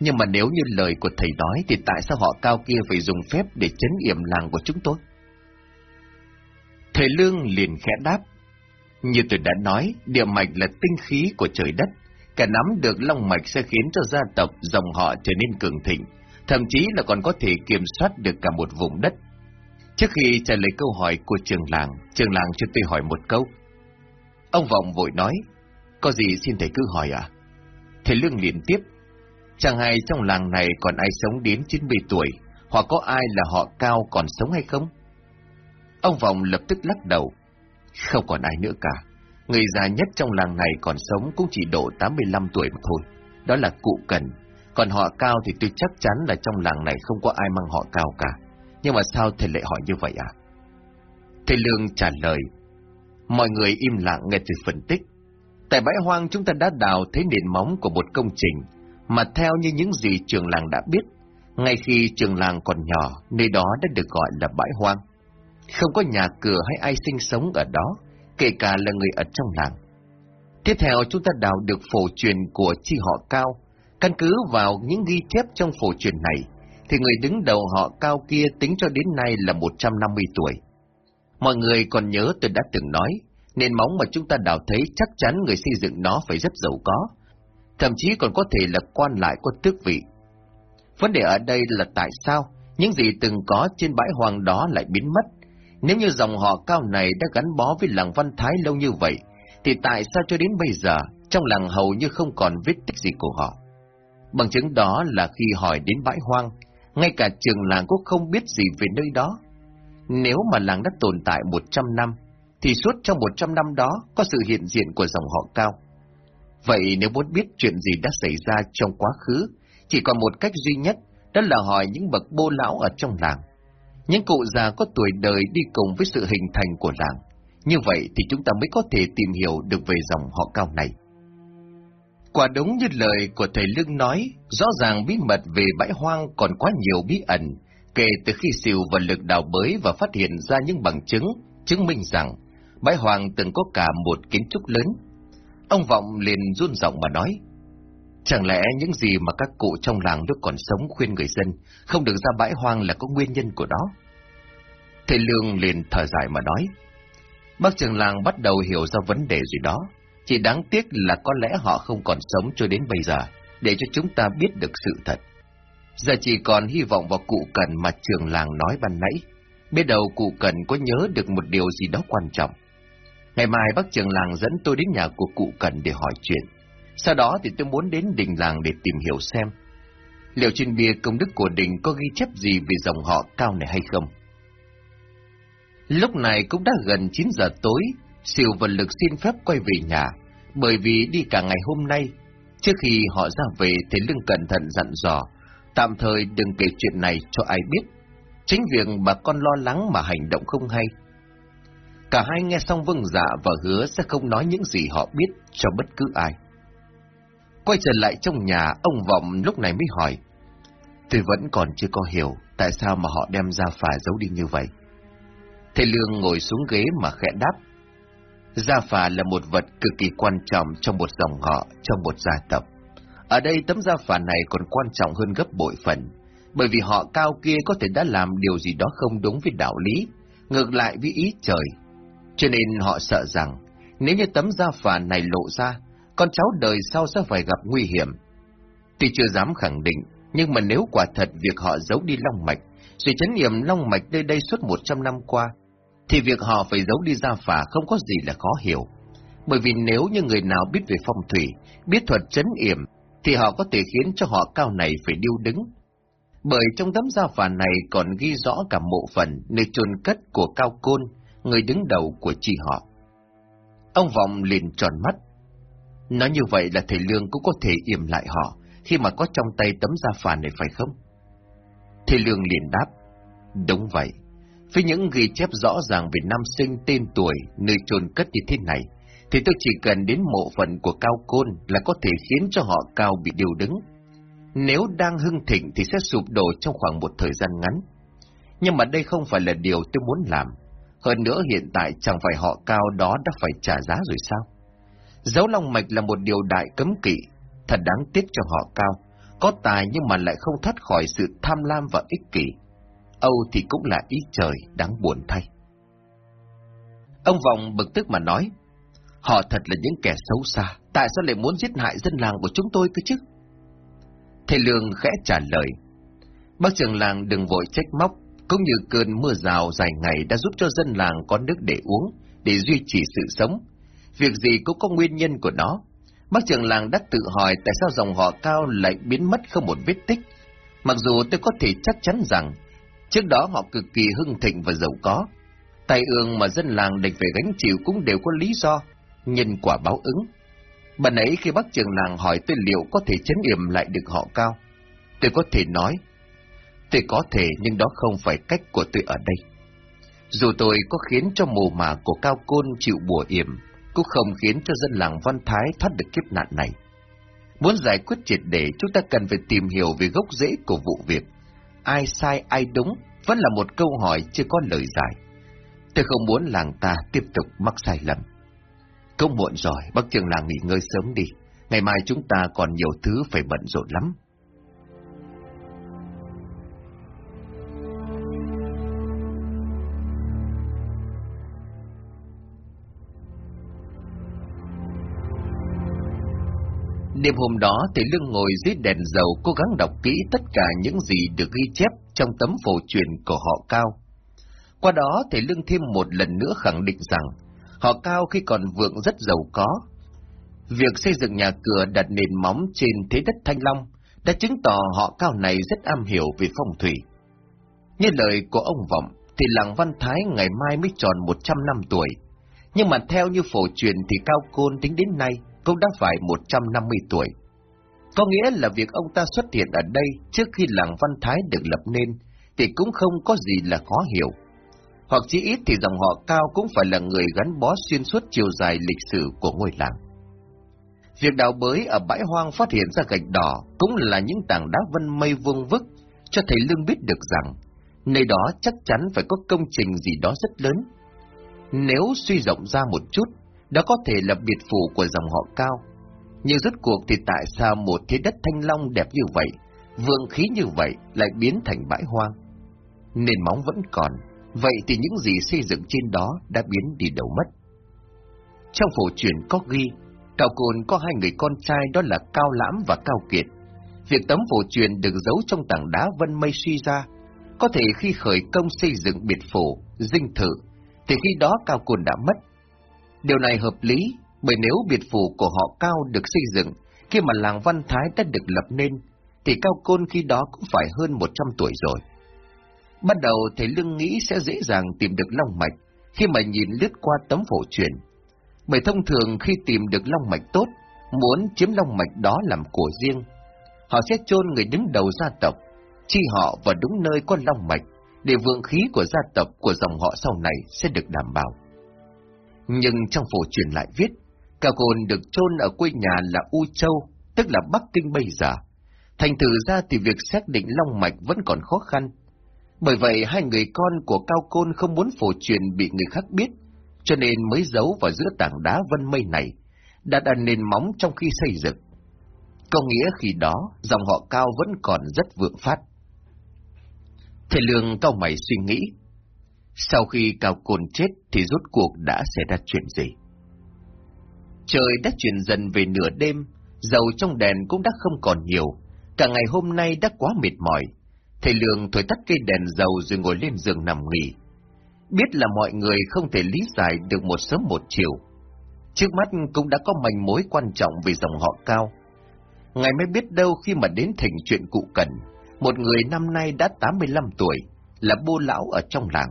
nhưng mà nếu như lời của thầy nói thì tại sao họ Cao kia phải dùng phép để chấn yểm làng của chúng tôi? Thầy Lương liền khẽ đáp, như tôi đã nói, địa mạch là tinh khí của trời đất, cả nắm được long mạch sẽ khiến cho gia tộc dòng họ trở nên cường thịnh, thậm chí là còn có thể kiểm soát được cả một vùng đất. Trước khi trả lời câu hỏi của trường làng, trường làng cho tôi hỏi một câu. Ông Vọng vội nói, có gì xin thầy cứ hỏi à? Thầy Lương liền tiếp, chẳng hay trong làng này còn ai sống đến 90 tuổi, hoặc có ai là họ cao còn sống hay không? Ông Vọng lập tức lắc đầu, không còn ai nữa cả. Người già nhất trong làng này còn sống cũng chỉ độ 85 tuổi mà thôi. Đó là cụ Cần. Còn họ cao thì tôi chắc chắn là trong làng này không có ai mang họ cao cả. Nhưng mà sao thầy lại hỏi như vậy à? Thầy Lương trả lời. Mọi người im lặng nghe từ phân tích. Tại bãi hoang chúng ta đã đào thấy nền móng của một công trình, mà theo như những gì trường làng đã biết, ngay khi trường làng còn nhỏ, nơi đó đã được gọi là bãi hoang. Không có nhà cửa hay ai sinh sống ở đó, kể cả là người ở trong làng. Tiếp theo chúng ta đào được phổ truyền của chi họ cao. Căn cứ vào những ghi chép trong phổ truyền này, thì người đứng đầu họ cao kia tính cho đến nay là 150 tuổi. Mọi người còn nhớ tôi đã từng nói, nền móng mà chúng ta đào thấy chắc chắn người xây dựng nó phải rất giàu có, thậm chí còn có thể là quan lại có tước vị. Vấn đề ở đây là tại sao những gì từng có trên bãi hoàng đó lại biến mất, nếu như dòng họ cao này đã gắn bó với làng Văn Thái lâu như vậy, thì tại sao cho đến bây giờ, trong làng hầu như không còn vết tích gì của họ? Bằng chứng đó là khi hỏi đến bãi hoang, ngay cả trường làng cũng không biết gì về nơi đó. Nếu mà làng đã tồn tại 100 năm, thì suốt trong 100 năm đó có sự hiện diện của dòng họ cao. Vậy nếu muốn biết chuyện gì đã xảy ra trong quá khứ, chỉ còn một cách duy nhất, đó là hỏi những bậc bô lão ở trong làng. Những cụ già có tuổi đời đi cùng với sự hình thành của làng. Như vậy thì chúng ta mới có thể tìm hiểu được về dòng họ cao này. Quả đúng như lời của thầy Lương nói, rõ ràng bí mật về bãi hoang còn quá nhiều bí ẩn, kể từ khi siêu và lực đào bới và phát hiện ra những bằng chứng, chứng minh rằng bãi hoang từng có cả một kiến trúc lớn. Ông Vọng liền run giọng mà nói, chẳng lẽ những gì mà các cụ trong làng lúc còn sống khuyên người dân không được ra bãi hoang là có nguyên nhân của đó? Thầy Lương liền thở dài mà nói, bác trường làng bắt đầu hiểu ra vấn đề gì đó, chỉ đáng tiếc là có lẽ họ không còn sống cho đến bây giờ, để cho chúng ta biết được sự thật. Giờ chỉ còn hy vọng vào cụ Cần mà trường làng nói ban nãy. Biết đầu cụ Cần có nhớ được một điều gì đó quan trọng. Ngày mai bác trường làng dẫn tôi đến nhà của cụ Cần để hỏi chuyện. Sau đó thì tôi muốn đến đình làng để tìm hiểu xem. Liệu trên bia công đức của đình có ghi chép gì về dòng họ cao này hay không? Lúc này cũng đã gần 9 giờ tối, Siêu vật Lực xin phép quay về nhà, bởi vì đi cả ngày hôm nay. Trước khi họ ra về thì Lương cẩn thận dặn dò, tạm thời đừng kể chuyện này cho ai biết. Chính việc bà con lo lắng mà hành động không hay. Cả hai nghe xong vâng dạ và hứa sẽ không nói những gì họ biết cho bất cứ ai. Quay trở lại trong nhà, ông Vọng lúc này mới hỏi. Tôi vẫn còn chưa có hiểu tại sao mà họ đem ra phà giấu đi như vậy. Thầy Lương ngồi xuống ghế mà khẽ đáp. Gia phả là một vật cực kỳ quan trọng trong một dòng họ, trong một gia tộc. Ở đây tấm gia phả này còn quan trọng hơn gấp bội phần, bởi vì họ cao kia có thể đã làm điều gì đó không đúng với đạo lý, ngược lại với ý trời. Cho nên họ sợ rằng, nếu như tấm gia phả này lộ ra, con cháu đời sau sẽ phải gặp nguy hiểm. Tuy chưa dám khẳng định, nhưng mà nếu quả thật việc họ giấu đi long mạch, sự chấn niệm long mạch nơi đây suốt một trăm năm qua, thì việc họ phải giấu đi gia phả không có gì là khó hiểu. Bởi vì nếu như người nào biết về phong thủy, biết thuật chấn yểm, thì họ có thể khiến cho họ cao này phải điêu đứng. Bởi trong tấm gia phả này còn ghi rõ cả mộ phần nơi chôn cất của cao côn, người đứng đầu của chi họ. Ông Vọng liền tròn mắt. Nói như vậy là thầy Lương cũng có thể yểm lại họ khi mà có trong tay tấm gia phả này phải không? Thầy Lương liền đáp. Đúng vậy. Với những ghi chép rõ ràng về năm sinh tên tuổi, nơi chôn cất như thế này, thì tôi chỉ cần đến mộ phận của Cao Côn là có thể khiến cho họ Cao bị điều đứng. Nếu đang hưng thịnh thì sẽ sụp đổ trong khoảng một thời gian ngắn. Nhưng mà đây không phải là điều tôi muốn làm. Hơn nữa hiện tại chẳng phải họ Cao đó đã phải trả giá rồi sao? Giấu long mạch là một điều đại cấm kỵ, thật đáng tiếc cho họ Cao. Có tài nhưng mà lại không thoát khỏi sự tham lam và ích kỷ. Âu thì cũng là ý trời đáng buồn thay. Ông Vọng bực tức mà nói, họ thật là những kẻ xấu xa, tại sao lại muốn giết hại dân làng của chúng tôi cơ chứ? Thầy Lương khẽ trả lời, bác trưởng làng đừng vội trách móc, cũng như cơn mưa rào dài ngày đã giúp cho dân làng có nước để uống, để duy trì sự sống. Việc gì cũng có nguyên nhân của nó. Bác trưởng làng đã tự hỏi tại sao dòng họ cao lại biến mất không một vết tích. Mặc dù tôi có thể chắc chắn rằng Trước đó họ cực kỳ hưng thịnh và giàu có. Tài ương mà dân làng địch phải gánh chịu cũng đều có lý do, nhân quả báo ứng. Bạn ấy khi bác trường làng hỏi tôi liệu có thể chấn yểm lại được họ cao. Tôi có thể nói, tôi có thể nhưng đó không phải cách của tôi ở đây. Dù tôi có khiến cho mồ mả của cao côn chịu bùa yểm, cũng không khiến cho dân làng Văn Thái thoát được kiếp nạn này. Muốn giải quyết triệt để, chúng ta cần phải tìm hiểu về gốc rễ của vụ việc ai sai ai đúng vẫn là một câu hỏi chưa có lời giải. Tôi không muốn làng ta tiếp tục mắc sai lầm. Không muộn rồi, bác trường làng nghỉ ngơi sớm đi. Ngày mai chúng ta còn nhiều thứ phải bận rộn lắm. Đêm hôm đó thì Lương ngồi dưới đèn dầu, cố gắng đọc kỹ tất cả những gì được ghi chép trong tấm phổ truyền của họ Cao. Qua đó thì Lương thêm một lần nữa khẳng định rằng, họ Cao khi còn vượng rất giàu có. Việc xây dựng nhà cửa đặt nền móng trên thế đất Thanh Long đã chứng tỏ họ Cao này rất am hiểu về phong thủy. Như lời của ông Vọng, thì làng Văn Thái ngày mai mới tròn 100 năm tuổi. Nhưng mà theo như phổ truyền thì Cao Côn tính đến nay cũng đã phải 150 tuổi. Có nghĩa là việc ông ta xuất hiện ở đây trước khi làng Văn Thái được lập nên thì cũng không có gì là khó hiểu. Hoặc chỉ ít thì dòng họ Cao cũng phải là người gắn bó xuyên suốt chiều dài lịch sử của ngôi làng. Việc đào bới ở bãi hoang phát hiện ra gạch đỏ cũng là những tảng đá vân mây vuông vức, cho thầy Lương biết được rằng, nơi đó chắc chắn phải có công trình gì đó rất lớn. Nếu suy rộng ra một chút, đó có thể là biệt phủ của dòng họ cao. Nhưng rốt cuộc thì tại sao một thế đất thanh long đẹp như vậy, vượng khí như vậy lại biến thành bãi hoang? Nền móng vẫn còn, vậy thì những gì xây dựng trên đó đã biến đi đâu mất? Trong phổ truyền có ghi, Cao Cồn có hai người con trai đó là Cao Lãm và Cao Kiệt. Việc tấm phổ truyền được giấu trong tảng đá vân mây suy ra, có thể khi khởi công xây dựng biệt phủ, dinh thự, thì khi đó Cao Cồn đã mất. Điều này hợp lý, bởi nếu biệt phủ của họ Cao được xây dựng, khi mà làng Văn Thái đã được lập nên, thì Cao Côn khi đó cũng phải hơn 100 tuổi rồi. Ban đầu thầy Lương nghĩ sẽ dễ dàng tìm được long mạch khi mà nhìn lướt qua tấm phổ truyền. Bởi thông thường khi tìm được long mạch tốt, muốn chiếm long mạch đó làm của riêng, họ sẽ chôn người đứng đầu gia tộc, chi họ vào đúng nơi có long mạch, để vượng khí của gia tộc của dòng họ sau này sẽ được đảm bảo. Nhưng trong phổ truyền lại viết, cao cồn được chôn ở quê nhà là U Châu, tức là Bắc Kinh bây giờ. Thành thử ra thì việc xác định long mạch vẫn còn khó khăn. Bởi vậy hai người con của Cao Côn không muốn phổ truyền bị người khác biết, cho nên mới giấu vào giữa tảng đá vân mây này, đã đặt nền móng trong khi xây dựng. Có nghĩa khi đó, dòng họ Cao vẫn còn rất vượng phát. Thầy Lương cao mày suy nghĩ, sau khi Cao cồn chết thì rốt cuộc đã xảy ra chuyện gì? Trời đã chuyển dần về nửa đêm, dầu trong đèn cũng đã không còn nhiều. Cả ngày hôm nay đã quá mệt mỏi. Thầy Lương thổi tắt cây đèn dầu rồi ngồi lên giường nằm nghỉ. Biết là mọi người không thể lý giải được một sớm một chiều. Trước mắt cũng đã có manh mối quan trọng về dòng họ cao. Ngày mới biết đâu khi mà đến thành chuyện cụ cần, một người năm nay đã 85 tuổi, là bô lão ở trong làng.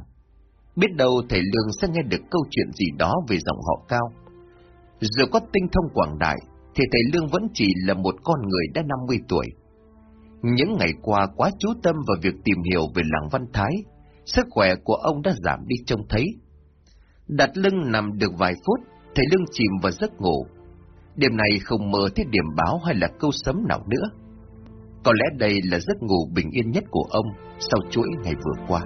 Biết đâu thầy Lương sẽ nghe được câu chuyện gì đó về dòng họ cao. Dù có tinh thông quảng đại, thì thầy Lương vẫn chỉ là một con người đã 50 tuổi. Những ngày qua quá chú tâm vào việc tìm hiểu về làng Văn Thái, sức khỏe của ông đã giảm đi trông thấy. Đặt lưng nằm được vài phút, thầy Lương chìm vào giấc ngủ. Đêm này không mơ thấy điểm báo hay là câu sấm nào nữa. Có lẽ đây là giấc ngủ bình yên nhất của ông sau chuỗi ngày vừa qua.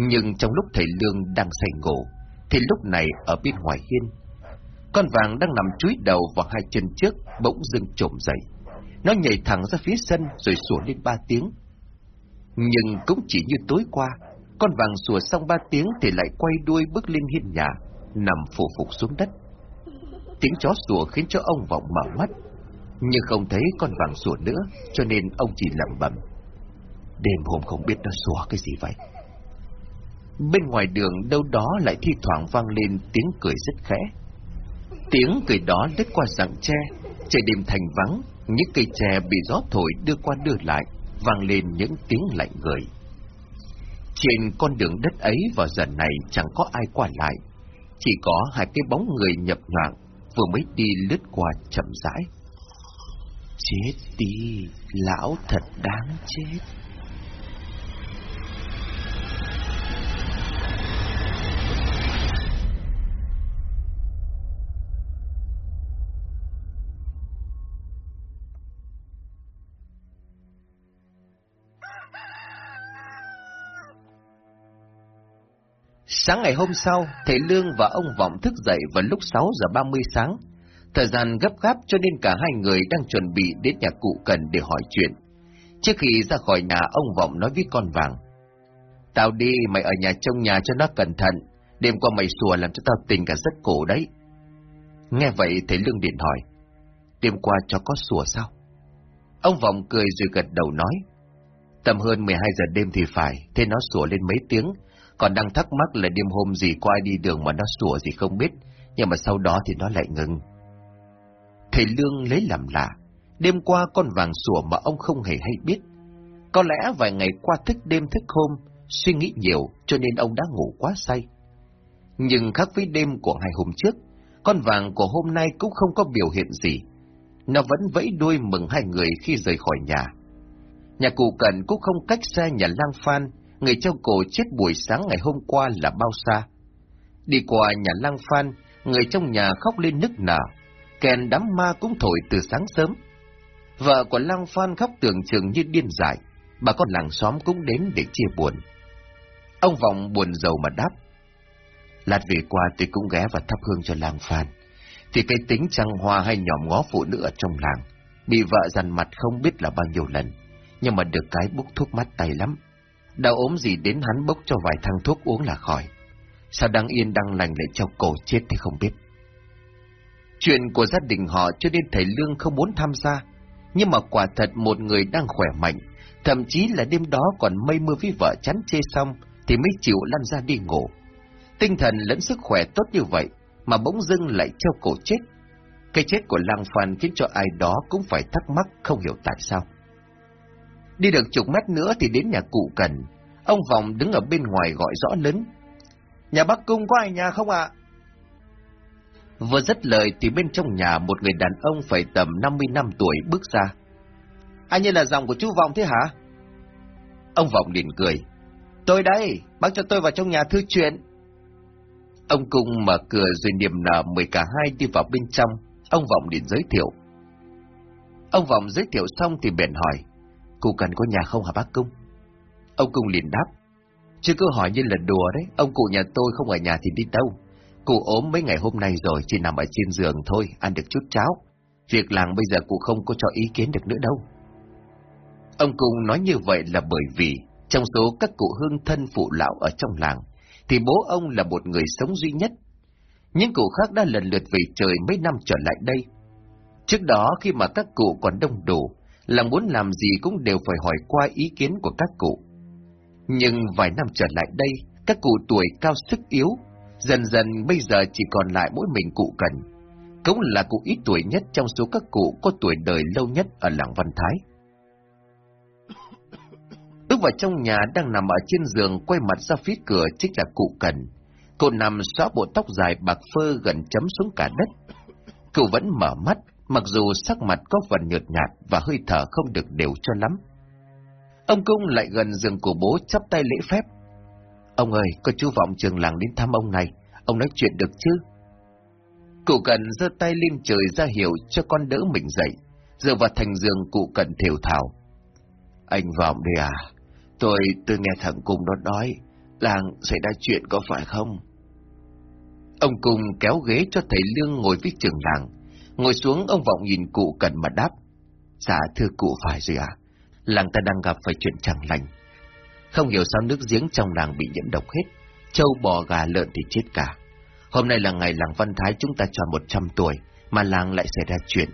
Nhưng trong lúc thầy Lương đang say ngủ, thì lúc này ở bên ngoài hiên, con vàng đang nằm chúi đầu vào hai chân trước, bỗng dưng trộm dậy. Nó nhảy thẳng ra phía sân rồi sủa lên ba tiếng. Nhưng cũng chỉ như tối qua, con vàng sủa xong ba tiếng thì lại quay đuôi bước lên hiên nhà, nằm phủ phục xuống đất. Tiếng chó sủa khiến cho ông vọng mở mắt, nhưng không thấy con vàng sủa nữa, cho nên ông chỉ lẩm bẩm. Đêm hôm không biết nó sủa cái gì vậy. Bên ngoài đường đâu đó lại thi thoảng vang lên tiếng cười rất khẽ. Tiếng cười đó lướt qua rặng tre, trời đêm thành vắng, những cây tre bị gió thổi đưa qua đưa lại, vang lên những tiếng lạnh người. Trên con đường đất ấy vào giờ này chẳng có ai qua lại, chỉ có hai cái bóng người nhập nhoạng vừa mới đi lướt qua chậm rãi. Chết đi, lão thật đáng chết. Sáng ngày hôm sau, thầy Lương và ông Vọng thức dậy vào lúc 6 giờ 30 sáng. Thời gian gấp gáp cho nên cả hai người đang chuẩn bị đến nhà cụ Cần để hỏi chuyện. Trước khi ra khỏi nhà, ông Vọng nói với con vàng. Tao đi, mày ở nhà trông nhà cho nó cẩn thận. Đêm qua mày sùa làm cho tao tình cả rất cổ đấy. Nghe vậy thầy Lương điện hỏi. Đêm qua cho có sủa sao? Ông Vọng cười rồi gật đầu nói. Tầm hơn 12 giờ đêm thì phải, thế nó sủa lên mấy tiếng, còn đang thắc mắc là đêm hôm gì qua đi đường mà nó sủa gì không biết, nhưng mà sau đó thì nó lại ngừng. Thầy Lương lấy làm lạ, đêm qua con vàng sủa mà ông không hề hay biết. Có lẽ vài ngày qua thức đêm thức hôm, suy nghĩ nhiều cho nên ông đã ngủ quá say. Nhưng khác với đêm của hai hôm trước, con vàng của hôm nay cũng không có biểu hiện gì. Nó vẫn vẫy đuôi mừng hai người khi rời khỏi nhà. Nhà cụ Cận cũng không cách xa nhà lang Phan, người treo cổ chết buổi sáng ngày hôm qua là bao xa. Đi qua nhà lang Phan, người trong nhà khóc lên nức nở, kèn đám ma cũng thổi từ sáng sớm. Vợ của lang Phan khóc tưởng chừng như điên dại, bà con làng xóm cũng đến để chia buồn. Ông Vọng buồn giàu mà đáp. Lát về qua tôi cũng ghé và thắp hương cho lang Phan. Thì cái tính trăng hoa hay nhòm ngó phụ nữ ở trong làng, bị vợ dằn mặt không biết là bao nhiêu lần, nhưng mà được cái bốc thuốc mắt tay lắm. Đau ốm gì đến hắn bốc cho vài thang thuốc uống là khỏi. Sao đang yên đang lành lại cho cổ chết thì không biết. Chuyện của gia đình họ cho nên thầy Lương không muốn tham gia, nhưng mà quả thật một người đang khỏe mạnh, thậm chí là đêm đó còn mây mưa với vợ chắn chê xong, thì mới chịu lăn ra đi ngủ. Tinh thần lẫn sức khỏe tốt như vậy, mà bỗng dưng lại treo cổ chết. Cái chết của Lang Phan khiến cho ai đó cũng phải thắc mắc không hiểu tại sao. Đi được chục mét nữa thì đến nhà cụ Cần, ông Vọng đứng ở bên ngoài gọi rõ lớn. Nhà bác cung có ai nhà không ạ? Vừa dứt lời thì bên trong nhà một người đàn ông phải tầm 50 năm tuổi bước ra. Anh như là dòng của chú Vọng thế hả? Ông Vọng liền cười. Tôi đây, bác cho tôi vào trong nhà thư chuyện. Ông Cung mở cửa rồi niềm nở mời cả hai đi vào bên trong, ông Vọng liền giới thiệu. Ông Vọng giới thiệu xong thì bèn hỏi, cụ cần có nhà không hả bác Cung? Ông Cung liền đáp, chứ cứ hỏi như là đùa đấy, ông cụ nhà tôi không ở nhà thì đi đâu. Cụ ốm mấy ngày hôm nay rồi, chỉ nằm ở trên giường thôi, ăn được chút cháo. Việc làng bây giờ cụ không có cho ý kiến được nữa đâu. Ông Cung nói như vậy là bởi vì trong số các cụ hương thân phụ lão ở trong làng, thì bố ông là một người sống duy nhất. Những cụ khác đã lần lượt về trời mấy năm trở lại đây. Trước đó khi mà các cụ còn đông đủ, là muốn làm gì cũng đều phải hỏi qua ý kiến của các cụ. Nhưng vài năm trở lại đây, các cụ tuổi cao sức yếu, dần dần bây giờ chỉ còn lại mỗi mình cụ cần. Cũng là cụ ít tuổi nhất trong số các cụ có tuổi đời lâu nhất ở làng Văn Thái. Bước vào trong nhà đang nằm ở trên giường quay mặt ra phía cửa chính là cụ Cần. Cô nằm xóa bộ tóc dài bạc phơ gần chấm xuống cả đất. Cậu vẫn mở mắt, mặc dù sắc mặt có phần nhợt nhạt và hơi thở không được đều cho lắm. Ông Cung lại gần giường của bố chắp tay lễ phép. Ông ơi, có chú vọng trường làng đến thăm ông này, ông nói chuyện được chứ? Cụ Cần giơ tay lên trời ra hiệu cho con đỡ mình dậy, dựa vào thành giường cụ Cần thều thào. Anh vọng đi à, Tôi, tôi nghe thằng Cung nó nói, làng xảy ra chuyện có phải không? Ông Cung kéo ghế cho thầy Lương ngồi với trường làng. Ngồi xuống ông Vọng nhìn cụ cần mà đáp. Dạ thưa cụ phải rồi à? Làng ta đang gặp phải chuyện chẳng lành. Không hiểu sao nước giếng trong làng bị nhiễm độc hết. Châu bò gà lợn thì chết cả. Hôm nay là ngày làng Văn Thái chúng ta tròn 100 tuổi, mà làng lại xảy ra chuyện.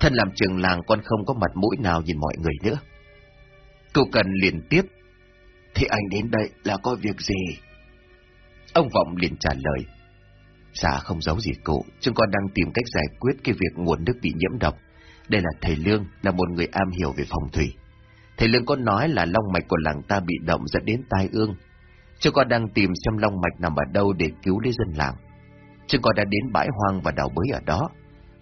Thân làm trường làng con không có mặt mũi nào nhìn mọi người nữa. Cụ cần liền tiếp. Thì anh đến đây là có việc gì? Ông Vọng liền trả lời. Dạ không giấu gì cụ, chúng con đang tìm cách giải quyết cái việc nguồn nước bị nhiễm độc. Đây là thầy Lương, là một người am hiểu về phòng thủy. Thầy Lương có nói là long mạch của làng ta bị động dẫn đến tai ương. Chúng con đang tìm xem long mạch nằm ở đâu để cứu lấy dân làng. Chúng con đã đến bãi hoang và đào bới ở đó.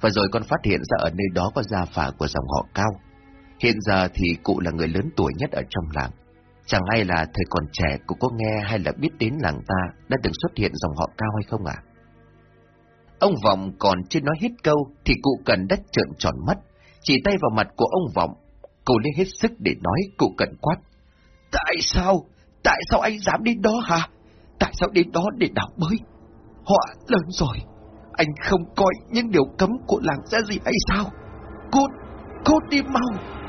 Và rồi con phát hiện ra ở nơi đó có gia phả của dòng họ cao. Hiện giờ thì cụ là người lớn tuổi nhất ở trong làng. Chẳng hay là thầy còn trẻ cũng có nghe hay là biết đến làng ta đã từng xuất hiện dòng họ cao hay không ạ? Ông Vọng còn chưa nói hết câu thì cụ cần đất trợn tròn mắt, chỉ tay vào mặt của ông Vọng. Cô lấy hết sức để nói cụ cần quát. Tại sao? Tại sao anh dám đến đó hả? Tại sao đến đó để đào bới? Họa lớn rồi. Anh không coi những điều cấm của làng ra gì hay sao? Cút, cút đi mau.